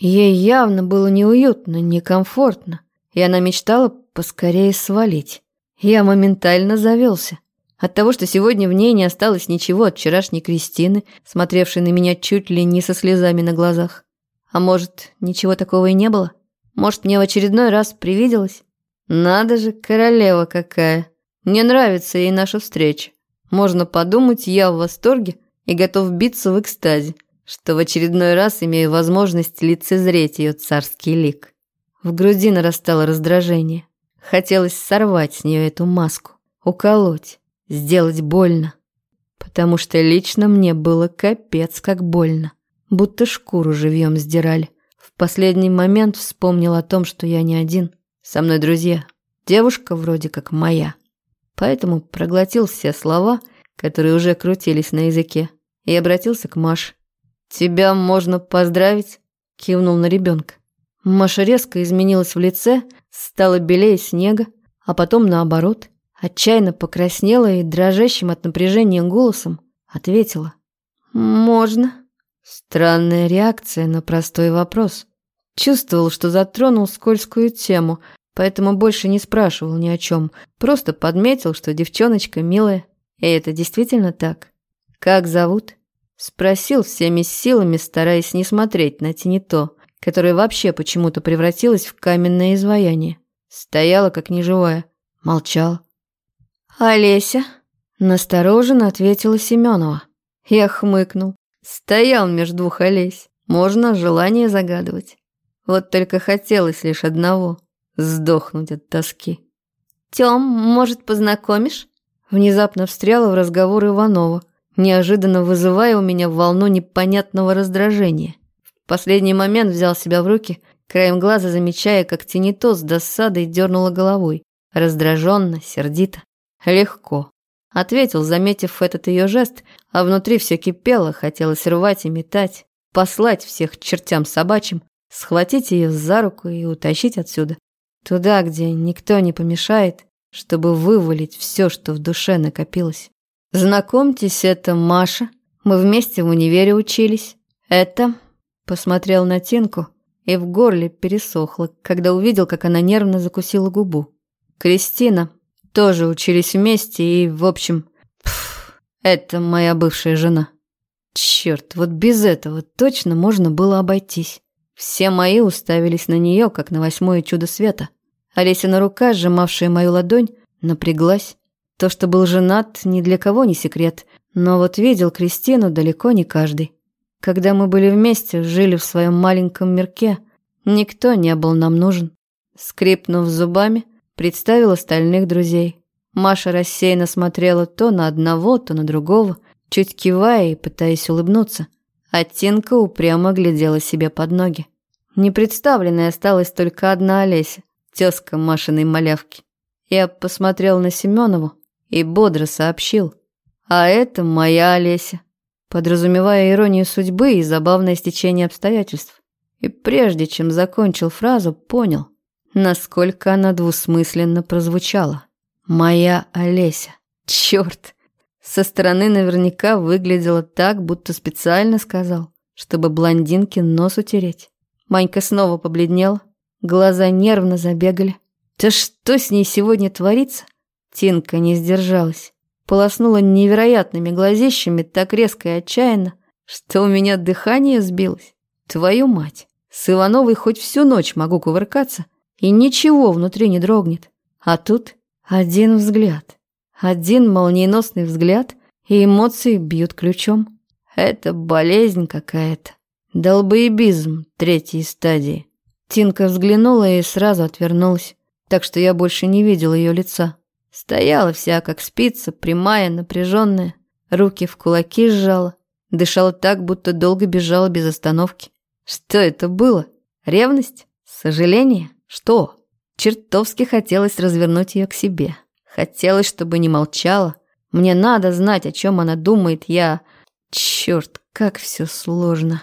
Ей явно было неуютно, некомфортно, и она мечтала поскорее свалить. Я моментально завелся. От того, что сегодня в ней не осталось ничего от вчерашней Кристины, смотревшей на меня чуть ли не со слезами на глазах. А может, ничего такого и не было? Может, мне в очередной раз привиделось? Надо же, королева какая. Мне нравится ей наша встреча. Можно подумать, я в восторге и готов биться в экстазе что в очередной раз имею возможность лицезреть ее царский лик. В груди нарастало раздражение. Хотелось сорвать с нее эту маску, уколоть, сделать больно. Потому что лично мне было капец как больно. Будто шкуру живьем сдирали. В последний момент вспомнил о том, что я не один. Со мной друзья. Девушка вроде как моя. Поэтому проглотил все слова, которые уже крутились на языке, и обратился к Маше. «Тебя можно поздравить?» – кивнул на ребенка. Маша резко изменилась в лице, стала белее снега, а потом наоборот, отчаянно покраснела и дрожащим от напряжения голосом ответила. «Можно». Странная реакция на простой вопрос. Чувствовал, что затронул скользкую тему, поэтому больше не спрашивал ни о чем, просто подметил, что девчоночка милая, и это действительно так. «Как зовут?» Спросил всеми силами, стараясь не смотреть на Тинито, которая вообще почему-то превратилась в каменное изваяние. Стояла как неживая, молчала. «Олеся?» – настороженно ответила Семенова. Я хмыкнул. Стоял между двух Олесь. Можно желание загадывать. Вот только хотелось лишь одного – сдохнуть от тоски. «Тём, может, познакомишь?» Внезапно встряла в разговор Иванова, неожиданно вызывая у меня волну непонятного раздражения. В последний момент взял себя в руки, краем глаза замечая, как Тинито с досадой дернула головой. Раздраженно, сердито, легко. Ответил, заметив этот ее жест, а внутри все кипело, хотелось рвать и метать, послать всех чертям собачьим, схватить ее за руку и утащить отсюда. Туда, где никто не помешает, чтобы вывалить все, что в душе накопилось. Знакомьтесь, это Маша. Мы вместе в универе учились. Это... Посмотрел на Тинку, и в горле пересохло, когда увидел, как она нервно закусила губу. Кристина. Тоже учились вместе и, в общем... Пф, это моя бывшая жена. Черт, вот без этого точно можно было обойтись. Все мои уставились на нее, как на восьмое чудо света. Олесина рука, сжимавшая мою ладонь, напряглась. То, что был женат, ни для кого не секрет, но вот видел Кристину далеко не каждый. Когда мы были вместе, жили в своем маленьком мирке, никто не был нам нужен. Скрипнув зубами, представил остальных друзей. Маша рассеянно смотрела то на одного, то на другого, чуть кивая и пытаясь улыбнуться. А Тинка упрямо глядела себе под ноги. Непредставленной осталась только одна Олеся, тезка Машиной малявки. Я посмотрел на Семенову и бодро сообщил. А это моя Олеся, подразумевая иронию судьбы и забавное стечение обстоятельств. И прежде чем закончил фразу, понял, насколько она двусмысленно прозвучала. «Моя Олеся». Черт! Со стороны наверняка выглядело так, будто специально сказал, чтобы блондинке нос утереть. Манька снова побледнела, глаза нервно забегали. Да что с ней сегодня творится? Тинка не сдержалась. Полоснула невероятными глазищами так резко и отчаянно, что у меня дыхание сбилось. Твою мать! С Ивановой хоть всю ночь могу кувыркаться, и ничего внутри не дрогнет. А тут один взгляд. Один молниеносный взгляд, и эмоции бьют ключом. Это болезнь какая-то. Долбоебизм третьей стадии. Тинка взглянула и сразу отвернулась, так что я больше не видел ее лица. Стояла вся как спица, прямая, напряженная, руки в кулаки сжала, дышала так, будто долго бежала без остановки. Что это было? Ревность? Сожаление? Что? Чертовски хотелось развернуть ее к себе. Хотелось, чтобы не молчала. Мне надо знать, о чем она думает. Я... Черт, как все сложно.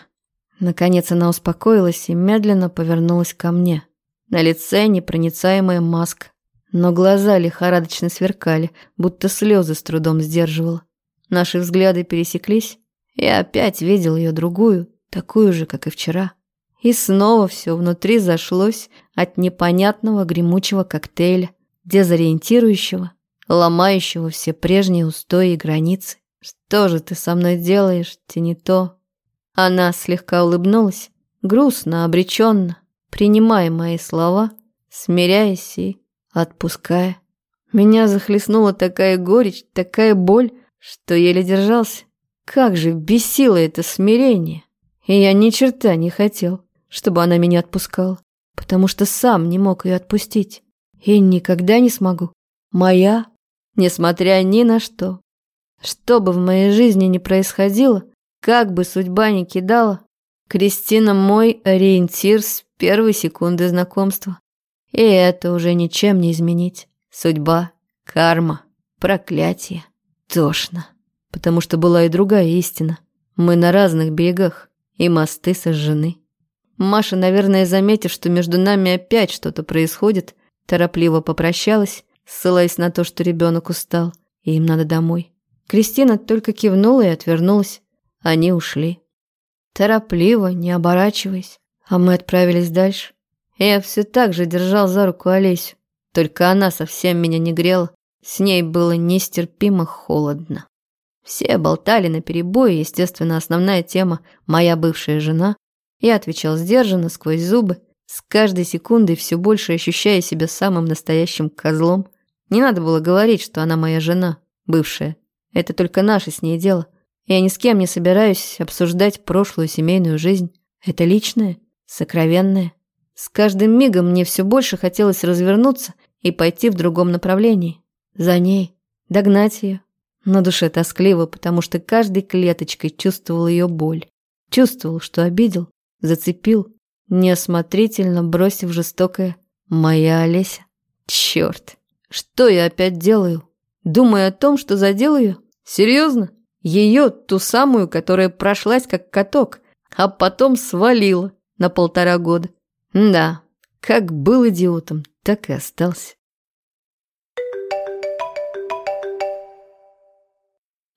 Наконец она успокоилась и медленно повернулась ко мне. На лице непроницаемая маска, но глаза лихорадочно сверкали, будто слезы с трудом сдерживала. Наши взгляды пересеклись, и опять видел ее другую, такую же, как и вчера. И снова все внутри зашлось от непонятного гремучего коктейля, дезориентирующего, ломающего все прежние устои и границы. «Что же ты со мной делаешь, ты не то?» Она слегка улыбнулась, грустно, обреченно, принимая мои слова, смиряясь и отпуская. Меня захлестнула такая горечь, такая боль, что еле держался. Как же бесило это смирение. И я ни черта не хотел, чтобы она меня отпускала, потому что сам не мог ее отпустить. И никогда не смогу. Моя, несмотря ни на что. Что бы в моей жизни ни происходило, как бы судьба ни кидала, Кристина мой ориентир с первой секунды знакомства. И это уже ничем не изменить. Судьба, карма, проклятие. Тошно. Потому что была и другая истина. Мы на разных берегах, и мосты сожжены. Маша, наверное, заметив, что между нами опять что-то происходит, торопливо попрощалась, ссылаясь на то, что ребенок устал, и им надо домой. Кристина только кивнула и отвернулась. Они ушли. Торопливо, не оборачиваясь, а мы отправились дальше. Я все так же держал за руку Олесю. Только она совсем меня не грела. С ней было нестерпимо холодно. Все болтали на перебой, естественно, основная тема «моя бывшая жена». Я отвечал сдержанно, сквозь зубы, с каждой секундой все больше ощущая себя самым настоящим козлом. Не надо было говорить, что она моя жена, бывшая. Это только наше с ней дело. Я ни с кем не собираюсь обсуждать прошлую семейную жизнь. Это личное, сокровенное. С каждым мигом мне все больше хотелось развернуться и пойти в другом направлении. За ней, догнать ее. На душе тоскливо, потому что каждой клеточкой чувствовал ее боль. Чувствовал, что обидел, зацепил, неосмотрительно бросив жестокое «Моя Олеся». Черт, что я опять делаю? Думаю о том, что задел ее? Серьезно? Ее, ту самую, которая прошлась как каток, а потом свалила на полтора года. Да, как был идиотом, так и остался.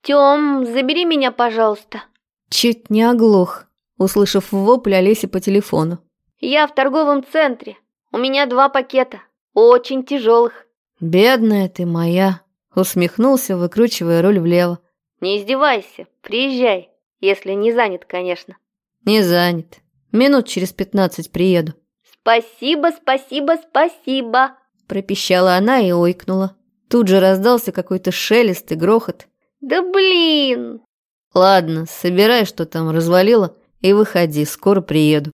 Тём, забери меня, пожалуйста. Чуть не оглох, услышав вопль Олеси по телефону. Я в торговом центре. У меня два пакета, очень тяжелых. Бедная ты моя, усмехнулся, выкручивая руль влево. Не издевайся, приезжай, если не занят, конечно. Не занят. Минут через пятнадцать приеду. Спасибо, спасибо, спасибо, пропищала она и ойкнула. Тут же раздался какой-то шелест и грохот. Да блин! Ладно, собирай, что там развалила, и выходи, скоро приеду.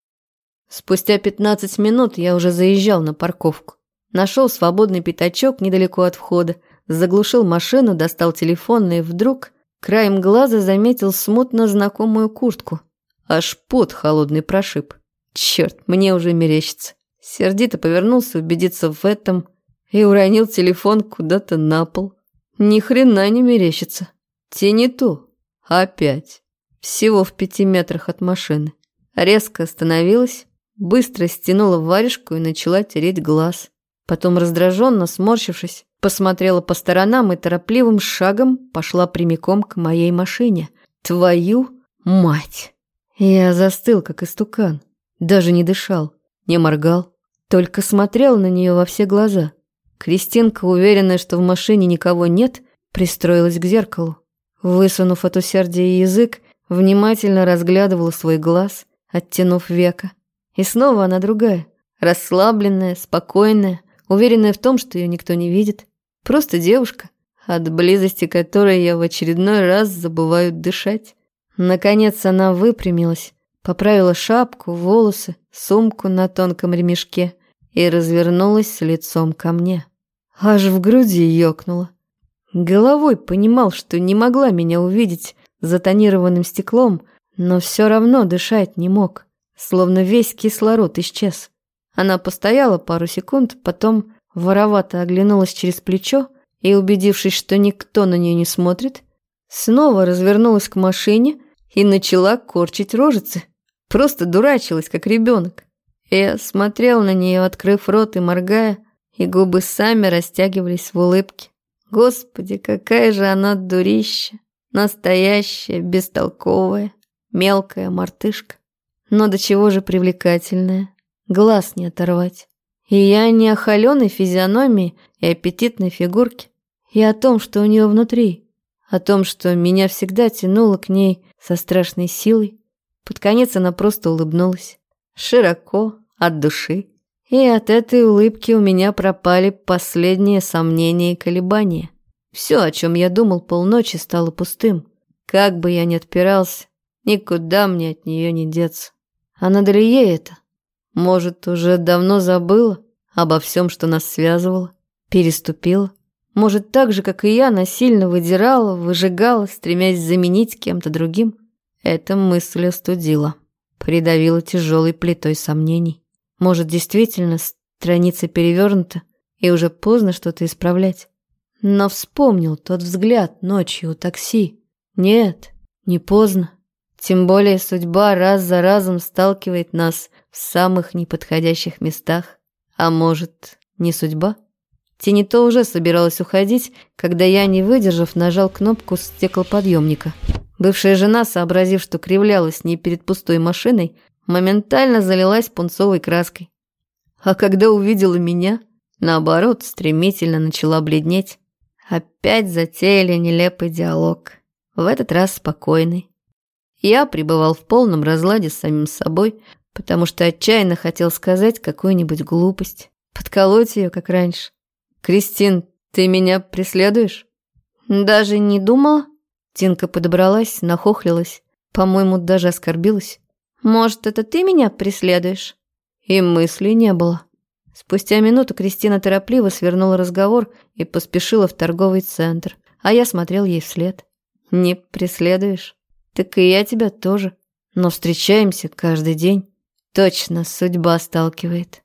Спустя пятнадцать минут я уже заезжал на парковку. Нашел свободный пятачок недалеко от входа, заглушил машину, достал телефон и вдруг краем глаза заметил смутно знакомую куртку. Аж пот холодный прошиб. Черт, мне уже мерещится. Сердито повернулся убедиться в этом и уронил телефон куда-то на пол. Ни хрена не мерещится. Тениту. Опять. Всего в пяти метрах от машины. Резко остановилась, быстро стянула варежку и начала тереть глаз. Потом, раздраженно сморщившись, посмотрела по сторонам и торопливым шагом пошла прямиком к моей машине. Твою мать! Я застыл, как истукан. Даже не дышал, не моргал, только смотрел на нее во все глаза. Кристинка, уверенная, что в машине никого нет, пристроилась к зеркалу. Высунув от усердия язык, внимательно разглядывала свой глаз, оттянув века. И снова она другая, расслабленная, спокойная, уверенная в том, что ее никто не видит. Просто девушка, от близости которой я в очередной раз забываю дышать. Наконец она выпрямилась, поправила шапку, волосы, сумку на тонком ремешке и развернулась лицом ко мне. Аж в груди ёкнуло. Головой понимал, что не могла меня увидеть за тонированным стеклом, но все равно дышать не мог, словно весь кислород исчез. Она постояла пару секунд, потом воровато оглянулась через плечо и, убедившись, что никто на нее не смотрит, снова развернулась к машине и начала корчить рожицы. Просто дурачилась, как ребенок. Я смотрел на нее, открыв рот и моргая, и губы сами растягивались в улыбке. Господи, какая же она дурища. Настоящая, бестолковая, мелкая мартышка. Но до чего же привлекательная. Глаз не оторвать. И я не о холеной физиономии и аппетитной фигурке. И о том, что у нее внутри. О том, что меня всегда тянуло к ней со страшной силой. Под конец она просто улыбнулась. Широко, от души. И от этой улыбки у меня пропали последние сомнения и колебания. Все, о чем я думал полночи, стало пустым. Как бы я ни отпирался, никуда мне от нее не деться. А надо ли ей это? Может, уже давно забыла обо всем, что нас связывало? Переступила? Может, так же, как и я, насильно выдирала, выжигала, стремясь заменить кем-то другим? Эта мысль остудила, придавила тяжелой плитой сомнений. Может, действительно, страница перевернута, и уже поздно что-то исправлять. Но вспомнил тот взгляд ночью у такси. Нет, не поздно. Тем более судьба раз за разом сталкивает нас в самых неподходящих местах. А может, не судьба? Тенито уже собиралась уходить, когда я, не выдержав, нажал кнопку стеклоподъемника. Бывшая жена, сообразив, что кривлялась не перед пустой машиной, моментально залилась пунцовой краской. А когда увидела меня, наоборот, стремительно начала бледнеть. Опять затеяли нелепый диалог. В этот раз спокойный. Я пребывал в полном разладе с самим собой, потому что отчаянно хотел сказать какую-нибудь глупость, подколоть ее, как раньше. «Кристин, ты меня преследуешь?» «Даже не думала?» Тинка подобралась, нахохлилась, по-моему, даже оскорбилась. Может, это ты меня преследуешь?» И мысли не было. Спустя минуту Кристина торопливо свернула разговор и поспешила в торговый центр, а я смотрел ей вслед. «Не преследуешь? Так и я тебя тоже. Но встречаемся каждый день. Точно судьба сталкивает.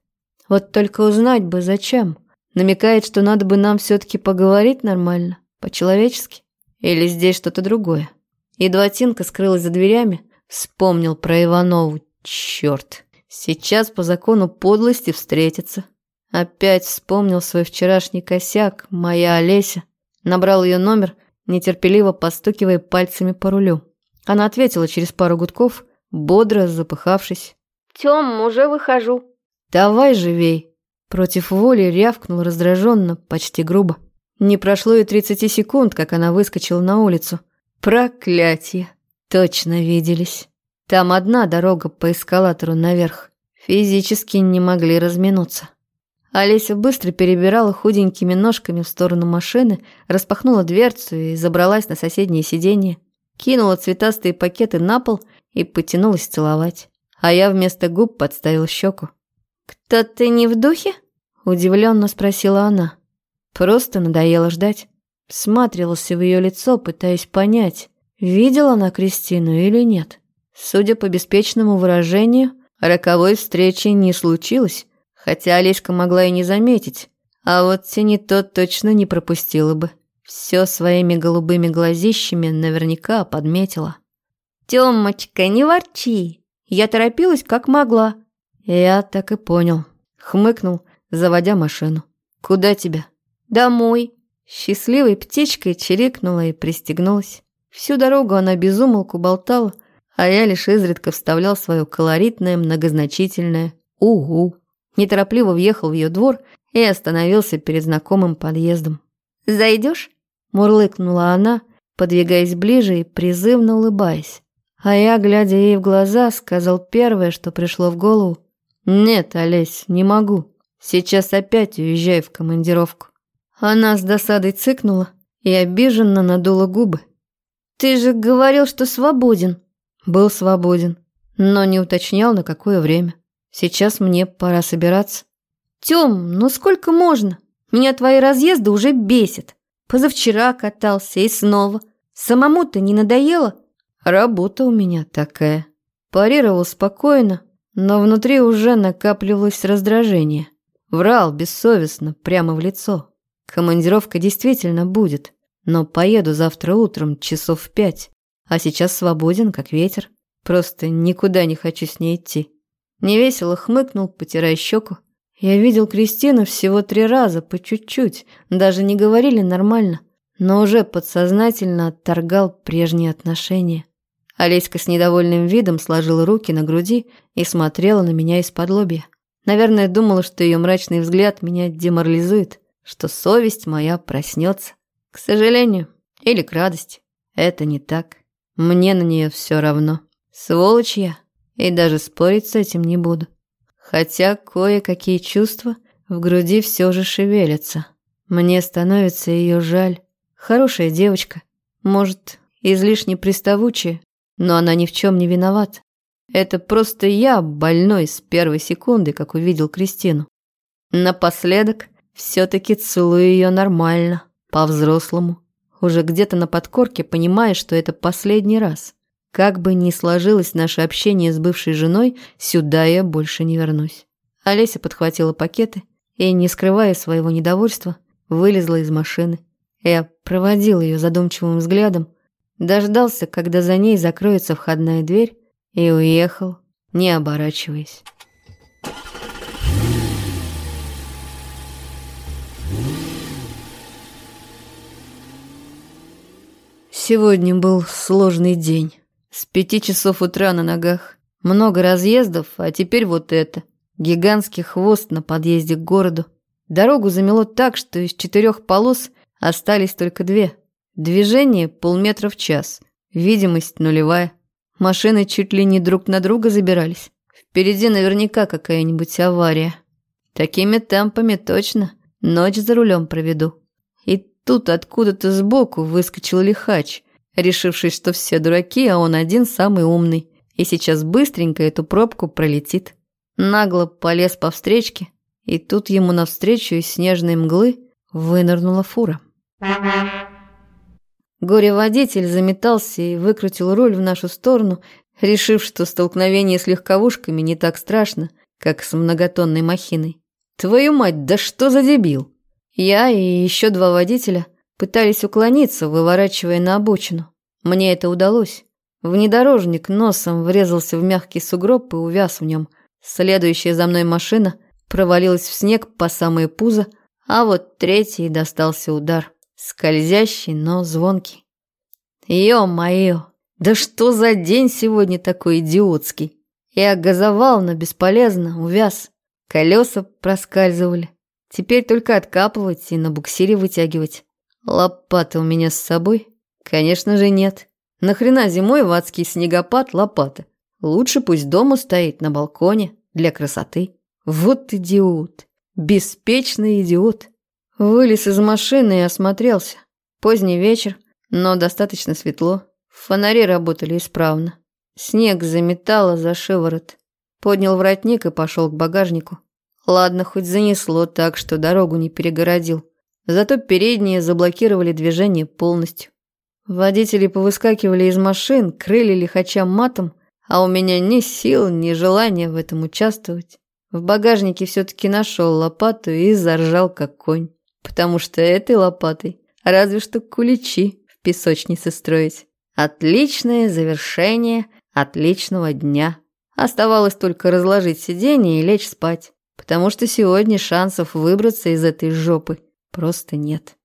Вот только узнать бы, зачем. Намекает, что надо бы нам все-таки поговорить нормально, по-человечески. Или здесь что-то другое. Едва Тинка скрылась за дверями, Вспомнил про Иванову. Черт. Сейчас по закону подлости встретиться. Опять вспомнил свой вчерашний косяк, моя Олеся. Набрал ее номер, нетерпеливо постукивая пальцами по рулю. Она ответила через пару гудков, бодро запыхавшись. «Тём, уже выхожу». «Давай живей!» Против воли рявкнул раздраженно, почти грубо. Не прошло и тридцати секунд, как она выскочила на улицу. Проклятие! Точно виделись. Там одна дорога по эскалатору наверх. Физически не могли разминуться. Олеся быстро перебирала худенькими ножками в сторону машины, распахнула дверцу и забралась на соседнее сиденье, кинула цветастые пакеты на пол и потянулась целовать. А я вместо губ подставил щеку. «Кто ты не в духе?» – удивленно спросила она. Просто надоело ждать. Всматривался в ее лицо, пытаясь понять, видела она Кристину или нет. Судя по беспечному выражению, роковой встречи не случилось, хотя Олеська могла и не заметить, а вот тени тот точно не пропустила бы. Все своими голубыми глазищами наверняка подметила. «Тёмочка, не ворчи! Я торопилась как могла». Я так и понял. Хмыкнул, заводя машину. «Куда тебя?» «Домой». Счастливой птичкой чирикнула и пристегнулась. Всю дорогу она безумолку болтала, а я лишь изредка вставлял свое колоритное многозначительное «Угу». Неторопливо въехал в ее двор и остановился перед знакомым подъездом. «Зайдешь?» – мурлыкнула она, подвигаясь ближе и призывно улыбаясь. А я, глядя ей в глаза, сказал первое, что пришло в голову. «Нет, Олесь, не могу. Сейчас опять уезжаю в командировку». Она с досадой цыкнула и обиженно надула губы. «Ты же говорил, что свободен». Был свободен, но не уточнял, на какое время. Сейчас мне пора собираться. Тём, ну сколько можно? Меня твои разъезды уже бесят. Позавчера катался и снова. Самому-то не надоело? Работа у меня такая. Парировал спокойно, но внутри уже накапливалось раздражение. Врал бессовестно, прямо в лицо. Командировка действительно будет, но поеду завтра утром часов в пять, а сейчас свободен, как ветер. Просто никуда не хочу с ней идти. Невесело хмыкнул, потирая щеку. Я видел Кристину всего три раза, по чуть-чуть, даже не говорили нормально, но уже подсознательно отторгал прежние отношения. Олеська с недовольным видом сложила руки на груди и смотрела на меня из-под лобья. Наверное, думала, что ее мрачный взгляд меня деморализует, что совесть моя проснется. К сожалению, или к радости, это не так. Мне на нее все равно. Сволочь я и даже спорить с этим не буду. Хотя кое-какие чувства в груди все же шевелятся. Мне становится ее жаль. Хорошая девочка, может, излишне приставучая, но она ни в чем не виновата. Это просто я больной с первой секунды, как увидел Кристину. Напоследок все-таки целую ее нормально, по-взрослому. Уже где-то на подкорке понимая, что это последний раз. Как бы ни сложилось наше общение с бывшей женой, сюда я больше не вернусь. Олеся подхватила пакеты и, не скрывая своего недовольства, вылезла из машины. Я проводил ее задумчивым взглядом, дождался, когда за ней закроется входная дверь, и уехал, не оборачиваясь. Сегодня был сложный день. С пяти часов утра на ногах. Много разъездов, а теперь вот это. Гигантский хвост на подъезде к городу. Дорогу замело так, что из четырех полос остались только две. Движение полметра в час. Видимость нулевая. Машины чуть ли не друг на друга забирались. Впереди наверняка какая-нибудь авария. Такими темпами точно ночь за рулем проведу. Тут откуда-то сбоку выскочил лихач – решивший, что все дураки, а он один самый умный, и сейчас быстренько эту пробку пролетит. Нагло полез по встречке, и тут ему навстречу из снежной мглы вынырнула фура. Горе-водитель заметался и выкрутил руль в нашу сторону, решив, что столкновение с легковушками не так страшно, как с многотонной махиной. «Твою мать, да что за дебил!» Я и еще два водителя – Пытались уклониться, выворачивая на обочину. Мне это удалось. Внедорожник носом врезался в мягкий сугроб и увяз в нем. Следующая за мной машина провалилась в снег по самое пузо, а вот третий достался удар. Скользящий, но звонкий. Ё-моё, да что за день сегодня такой идиотский? Я газовал, но бесполезно, увяз. Колеса проскальзывали. Теперь только откапывать и на буксире вытягивать. Лопата у меня с собой? Конечно же нет. Нахрена зимой в адский снегопад лопата? Лучше пусть дома стоит на балконе для красоты. Вот идиот. Беспечный идиот. Вылез из машины и осмотрелся. Поздний вечер, но достаточно светло. Фонари работали исправно. Снег заметало за шиворот. Поднял воротник и пошел к багажнику. Ладно, хоть занесло так, что дорогу не перегородил. Зато передние заблокировали движение полностью. Водители повыскакивали из машин, крыли лихача матом, а у меня ни сил, ни желания в этом участвовать. В багажнике все-таки нашел лопату и заржал как конь, потому что этой лопатой разве что куличи в песочнице строить. Отличное завершение отличного дня. Оставалось только разложить сиденье и лечь спать, потому что сегодня шансов выбраться из этой жопы просто нет.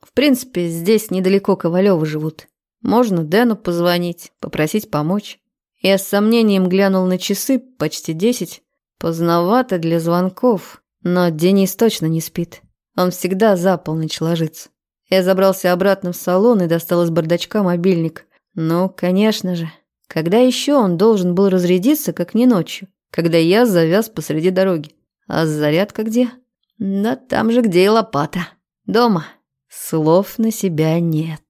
В принципе, здесь недалеко Ковалёвы живут. Можно Дэну позвонить, попросить помочь. Я с сомнением глянул на часы, почти десять. Поздновато для звонков, но Денис точно не спит. Он всегда за полночь ложится. Я забрался обратно в салон и достал из бардачка мобильник. Ну, конечно же. Когда еще он должен был разрядиться, как не ночью, когда я завяз посреди дороги? А зарядка где? Да там же, где и лопата. Дома. Слов на себя нет.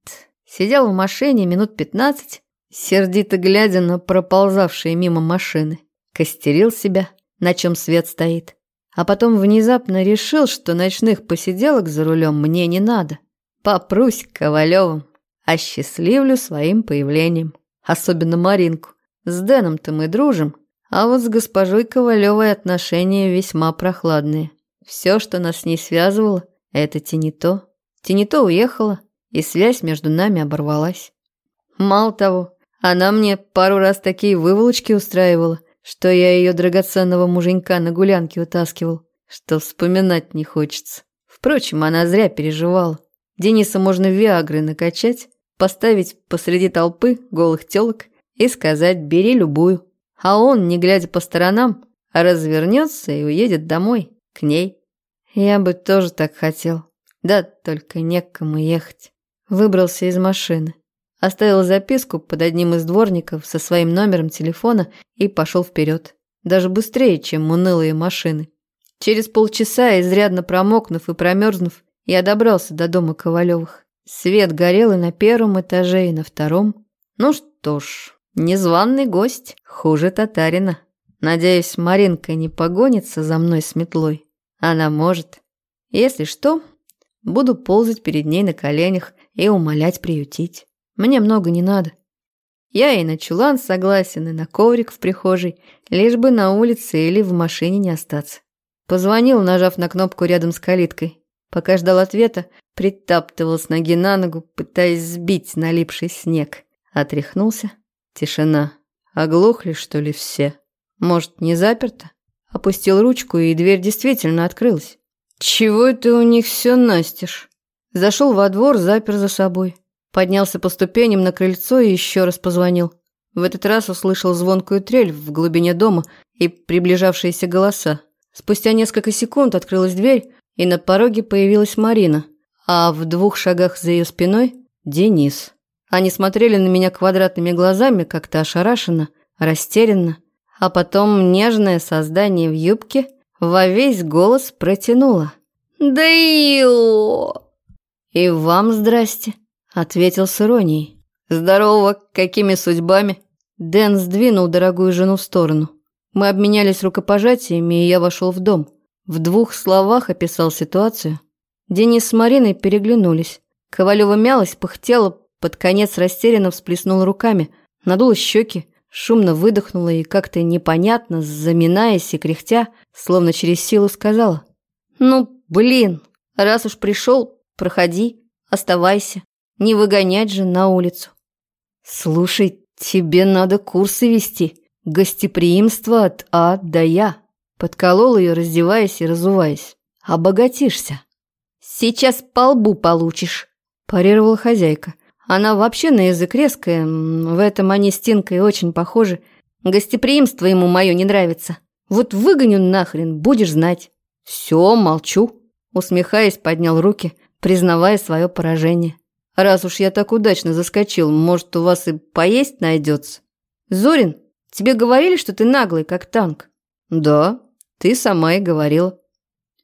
Сидел в машине минут пятнадцать, сердито глядя на проползавшие мимо машины. Костерил себя, на чем свет стоит. А потом внезапно решил, что ночных посиделок за рулем мне не надо. Попрусь к Ковалевым, осчастливлю своим появлением. Особенно Маринку. С Дэном-то мы дружим, а вот с госпожой Ковалевой отношения весьма прохладные. Все, что нас с ней связывало, это Тинито. Тинито уехала, и связь между нами оборвалась. Мало того, она мне пару раз такие выволочки устраивала, что я ее драгоценного муженька на гулянке утаскивал, что вспоминать не хочется. Впрочем, она зря переживала. Дениса можно виагры накачать, поставить посреди толпы голых телок и сказать «бери любую». А он, не глядя по сторонам, развернется и уедет домой, к ней. Я бы тоже так хотел. Да только некому ехать. Выбрался из машины. Оставил записку под одним из дворников со своим номером телефона и пошел вперед. Даже быстрее, чем унылые машины. Через полчаса, изрядно промокнув и промерзнув, я добрался до дома Ковалевых. Свет горел и на первом этаже, и на втором. Ну что ж, незваный гость, хуже татарина. Надеюсь, Маринка не погонится за мной с метлой. Она может. Если что, буду ползать перед ней на коленях и умолять приютить. Мне много не надо. Я и на чулан согласен, и на коврик в прихожей, лишь бы на улице или в машине не остаться. Позвонил, нажав на кнопку рядом с калиткой. Пока ждал ответа, притаптывал с ноги на ногу, пытаясь сбить налипший снег. Отряхнулся. Тишина. Оглохли, что ли, все? Может, не заперто? Опустил ручку, и дверь действительно открылась. Чего это у них все настежь? Зашел во двор, запер за собой. Поднялся по ступеням на крыльцо и еще раз позвонил. В этот раз услышал звонкую трель в глубине дома и приближавшиеся голоса. Спустя несколько секунд открылась дверь, и на пороге появилась Марина, а в двух шагах за ее спиной – Денис. Они смотрели на меня квадратными глазами, как-то ошарашенно, растерянно, а потом нежное создание в юбке во весь голос протянуло. «Да ё!» «И вам здрасте!» Ответил с иронией. «Здорово, какими судьбами?» Дэн сдвинул дорогую жену в сторону. Мы обменялись рукопожатиями, и я вошел в дом. В двух словах описал ситуацию. Денис с Мариной переглянулись. Ковалева мялась, пыхтела, под конец растерянно всплеснула руками, надула щеки, шумно выдохнула и как-то непонятно, заминаясь и кряхтя, словно через силу сказала. «Ну, блин, раз уж пришел, проходи, оставайся». Не выгонять же на улицу. Слушай, тебе надо курсы вести. Гостеприимство от А до Я. Подколол ее, раздеваясь и разуваясь. Обогатишься. Сейчас по лбу получишь, парировала хозяйка. Она вообще на язык резкая, в этом они с Тинкой очень похожи. Гостеприимство ему мое не нравится. Вот выгоню нахрен, будешь знать. Все, молчу. Усмехаясь, поднял руки, признавая свое поражение. Раз уж я так удачно заскочил, может, у вас и поесть найдется? Зорин, тебе говорили, что ты наглый, как танк? Да, ты сама и говорила.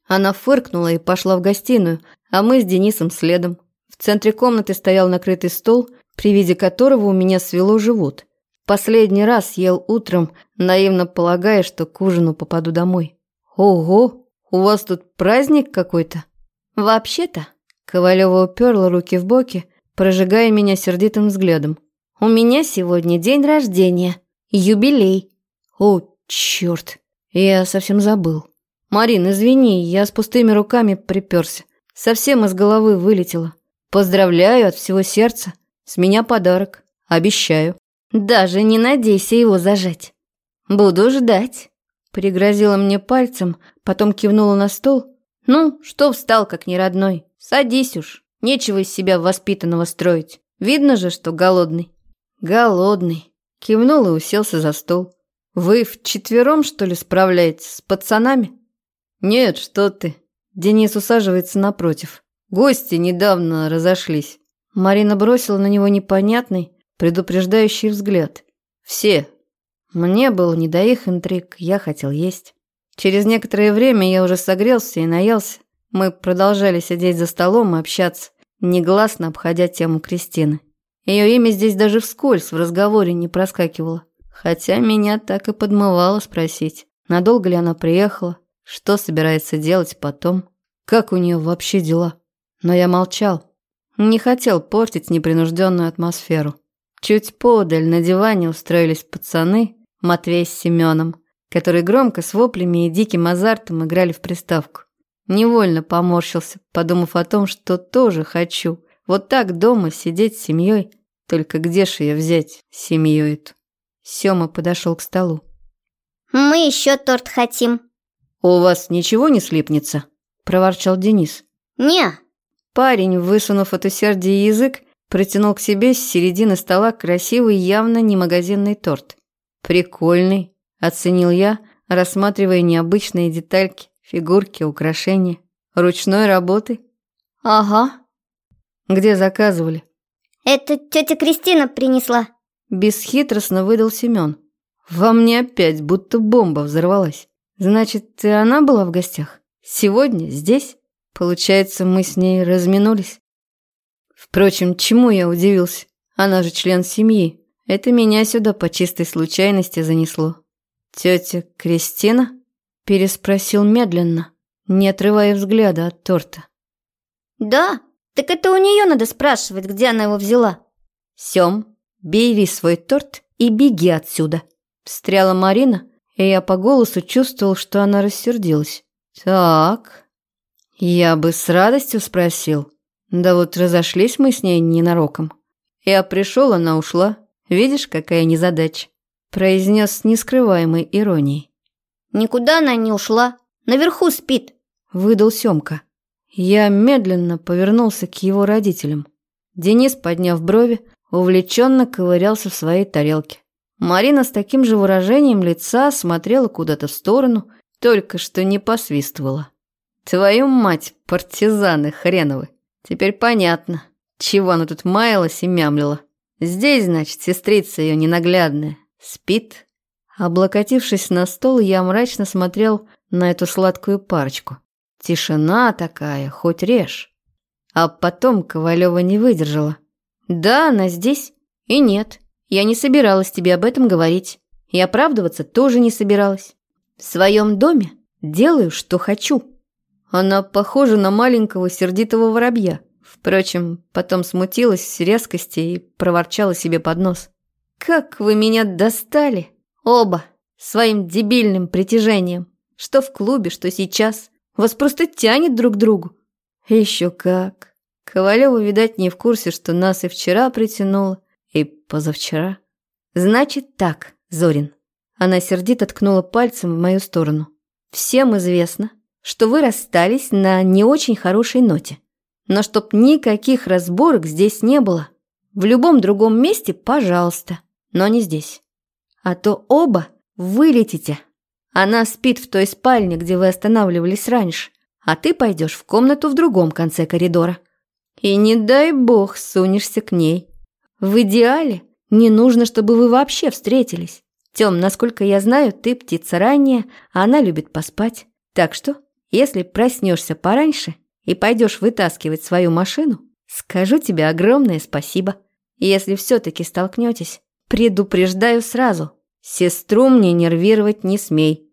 Она фыркнула и пошла в гостиную, а мы с Денисом следом. В центре комнаты стоял накрытый стол, при виде которого у меня свело живот. Последний раз ел утром, наивно полагая, что к ужину попаду домой. Ого, у вас тут праздник какой-то? Вообще-то, Ковалева уперла руки в боки, прожигая меня сердитым взглядом. У меня сегодня день рождения, юбилей. О, черт, я совсем забыл. Марин, извини, я с пустыми руками приперся. Совсем из головы вылетело. Поздравляю от всего сердца. С меня подарок. Обещаю. Даже не надейся его зажать. Буду ждать. Пригрозила мне пальцем, потом кивнула на стол. Ну, что встал, как неродной? Садись уж. Нечего из себя воспитанного строить. Видно же, что голодный. Голодный. Кивнул и уселся за стол. Вы вчетвером, что ли, справляетесь с пацанами? «Нет, что ты». Денис усаживается напротив. Гости недавно разошлись. Марина бросила на него непонятный, предупреждающий взгляд. «Все». Мне было не до их интриг, я хотел есть. Через некоторое время я уже согрелся и наелся. Мы продолжали сидеть за столом и общаться, негласно обходя тему Кристины. Ее имя здесь даже вскользь в разговоре не проскакивало. Хотя меня так и подмывало спросить, надолго ли она приехала, что собирается делать потом? Как у нее вообще дела? Но я молчал. Не хотел портить непринужденную атмосферу. Чуть подаль на диване устроились пацаны, Матвей с Семеном, которые громко с воплями и диким азартом играли в приставку. Невольно поморщился, подумав о том, что тоже хочу. Вот так дома сидеть с семьей. Только где ж ее взять, семью эту? Сема подошел к столу. «Мы еще торт хотим», «У вас ничего не слипнется?» – проворчал Денис. «Не». Парень, высунув от усердия язык, протянул к себе с середины стола красивый, явно не магазинный торт. «Прикольный», – оценил я, рассматривая необычные детальки, фигурки, украшения. «Ручной работы?» «Ага». «Где заказывали?» «Это тетя Кристина принесла». Бесхитростно выдал Семен. Во мне опять будто бомба взорвалась. Значит, и она была в гостях? Сегодня? Здесь? Получается, мы с ней разминулись? Впрочем, чему я удивился? Она же член семьи. Это меня сюда по чистой случайности занесло. «Тетя Кристина?» – переспросил медленно, не отрывая взгляда от торта. «Да, так это у нее надо спрашивать, где она его взяла». «Сем, бери свой торт и беги отсюда», – встряла Марина, и я по голосу чувствовал, что она рассердилась. «Так...» Я бы с радостью спросил. Да вот разошлись мы с ней ненароком. Я пришел, она ушла. Видишь, какая незадача?» Произнес с нескрываемой иронией. «Никуда она не ушла. Наверху спит», — выдал Семка. Я медленно повернулся к его родителям. Денис, подняв брови, увлеченно ковырялся в своей тарелке. Марина с таким же выражением лица смотрела куда-то в сторону, только что не посвистывала. «Твою мать, партизаны хреновы! Теперь понятно, чего она тут маялась и мямлила. Здесь, значит, сестрица ее ненаглядная. Спит?» Облокотившись на стол, я мрачно смотрел на эту сладкую парочку. Тишина такая, хоть режь. А потом Ковалева не выдержала. «Да, она здесь. И нет. Я не собиралась тебе об этом говорить. И оправдываться тоже не собиралась. В своем доме делаю, что хочу. Она похожа на маленького сердитого воробья. Впрочем, потом смутилась с резкости и проворчала себе под нос. «Как вы меня достали! Оба! Своим дебильным притяжением! Что в клубе, что сейчас! Вас просто тянет друг к другу!» «Еще как!» Ковалева, видать, не в курсе, что нас и вчера притянуло, и позавчера. Значит так, Зорин. Она сердито ткнула пальцем в мою сторону. Всем известно, что вы расстались на не очень хорошей ноте. Но чтоб никаких разборок здесь не было. В любом другом месте, пожалуйста, но не здесь. А то оба вылетите. Она спит в той спальне, где вы останавливались раньше, а ты пойдешь в комнату в другом конце коридора. И не дай бог сунешься к ней. В идеале не нужно, чтобы вы вообще встретились. Тём, насколько я знаю, ты птица ранняя, а она любит поспать. Так что, если проснешься пораньше и пойдешь вытаскивать свою машину, скажу тебе огромное спасибо. Если все-таки столкнетесь, предупреждаю сразу. Сестру мне нервировать не смей.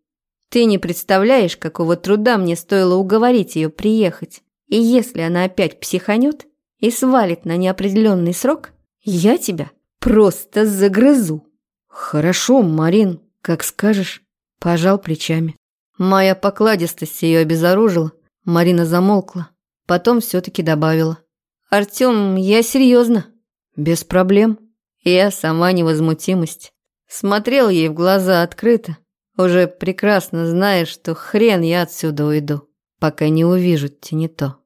Ты не представляешь, какого труда мне стоило уговорить ее приехать. И если она опять психанет и свалит на неопределенный срок, я тебя просто загрызу. Хорошо, Марин, как скажешь. Пожал плечами. Моя покладистость ее обезоружила. Марина замолкла. Потом все-таки добавила. Артем, я серьезно. Без проблем. Я сама невозмутимость. Смотрел ей в глаза открыто, уже прекрасно зная, что хрен я отсюда уйду, пока не увижу то.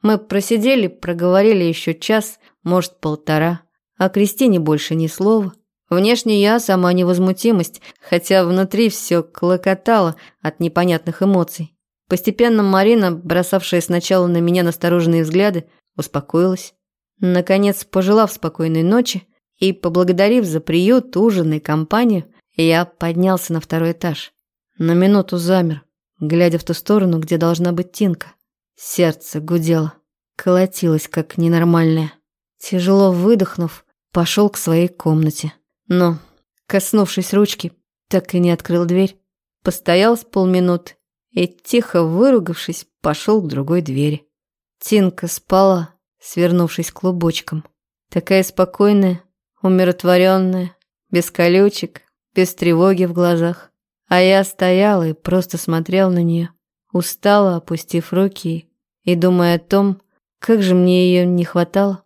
Мы просидели, проговорили еще час, может, полтора. О Кристине больше ни слова. Внешне я сама невозмутимость, хотя внутри все клокотало от непонятных эмоций. Постепенно Марина, бросавшая сначала на меня настороженные взгляды, успокоилась. Наконец, пожелав спокойной ночи и поблагодарив за приют, ужин и компанию, я поднялся на второй этаж. На минуту замер, глядя в ту сторону, где должна быть Тинка. Сердце гудело, колотилось как ненормальное. Тяжело выдохнув, пошел к своей комнате. Но, коснувшись ручки, так и не открыл дверь. Постоял с полминуты и, тихо выругавшись, пошел к другой двери. Тинка спала, свернувшись клубочком. Такая спокойная, умиротворенная, без колючек, без тревоги в глазах. А я стоял и просто смотрел на нее, устало опустив руки и думая о том, как же мне ее не хватало.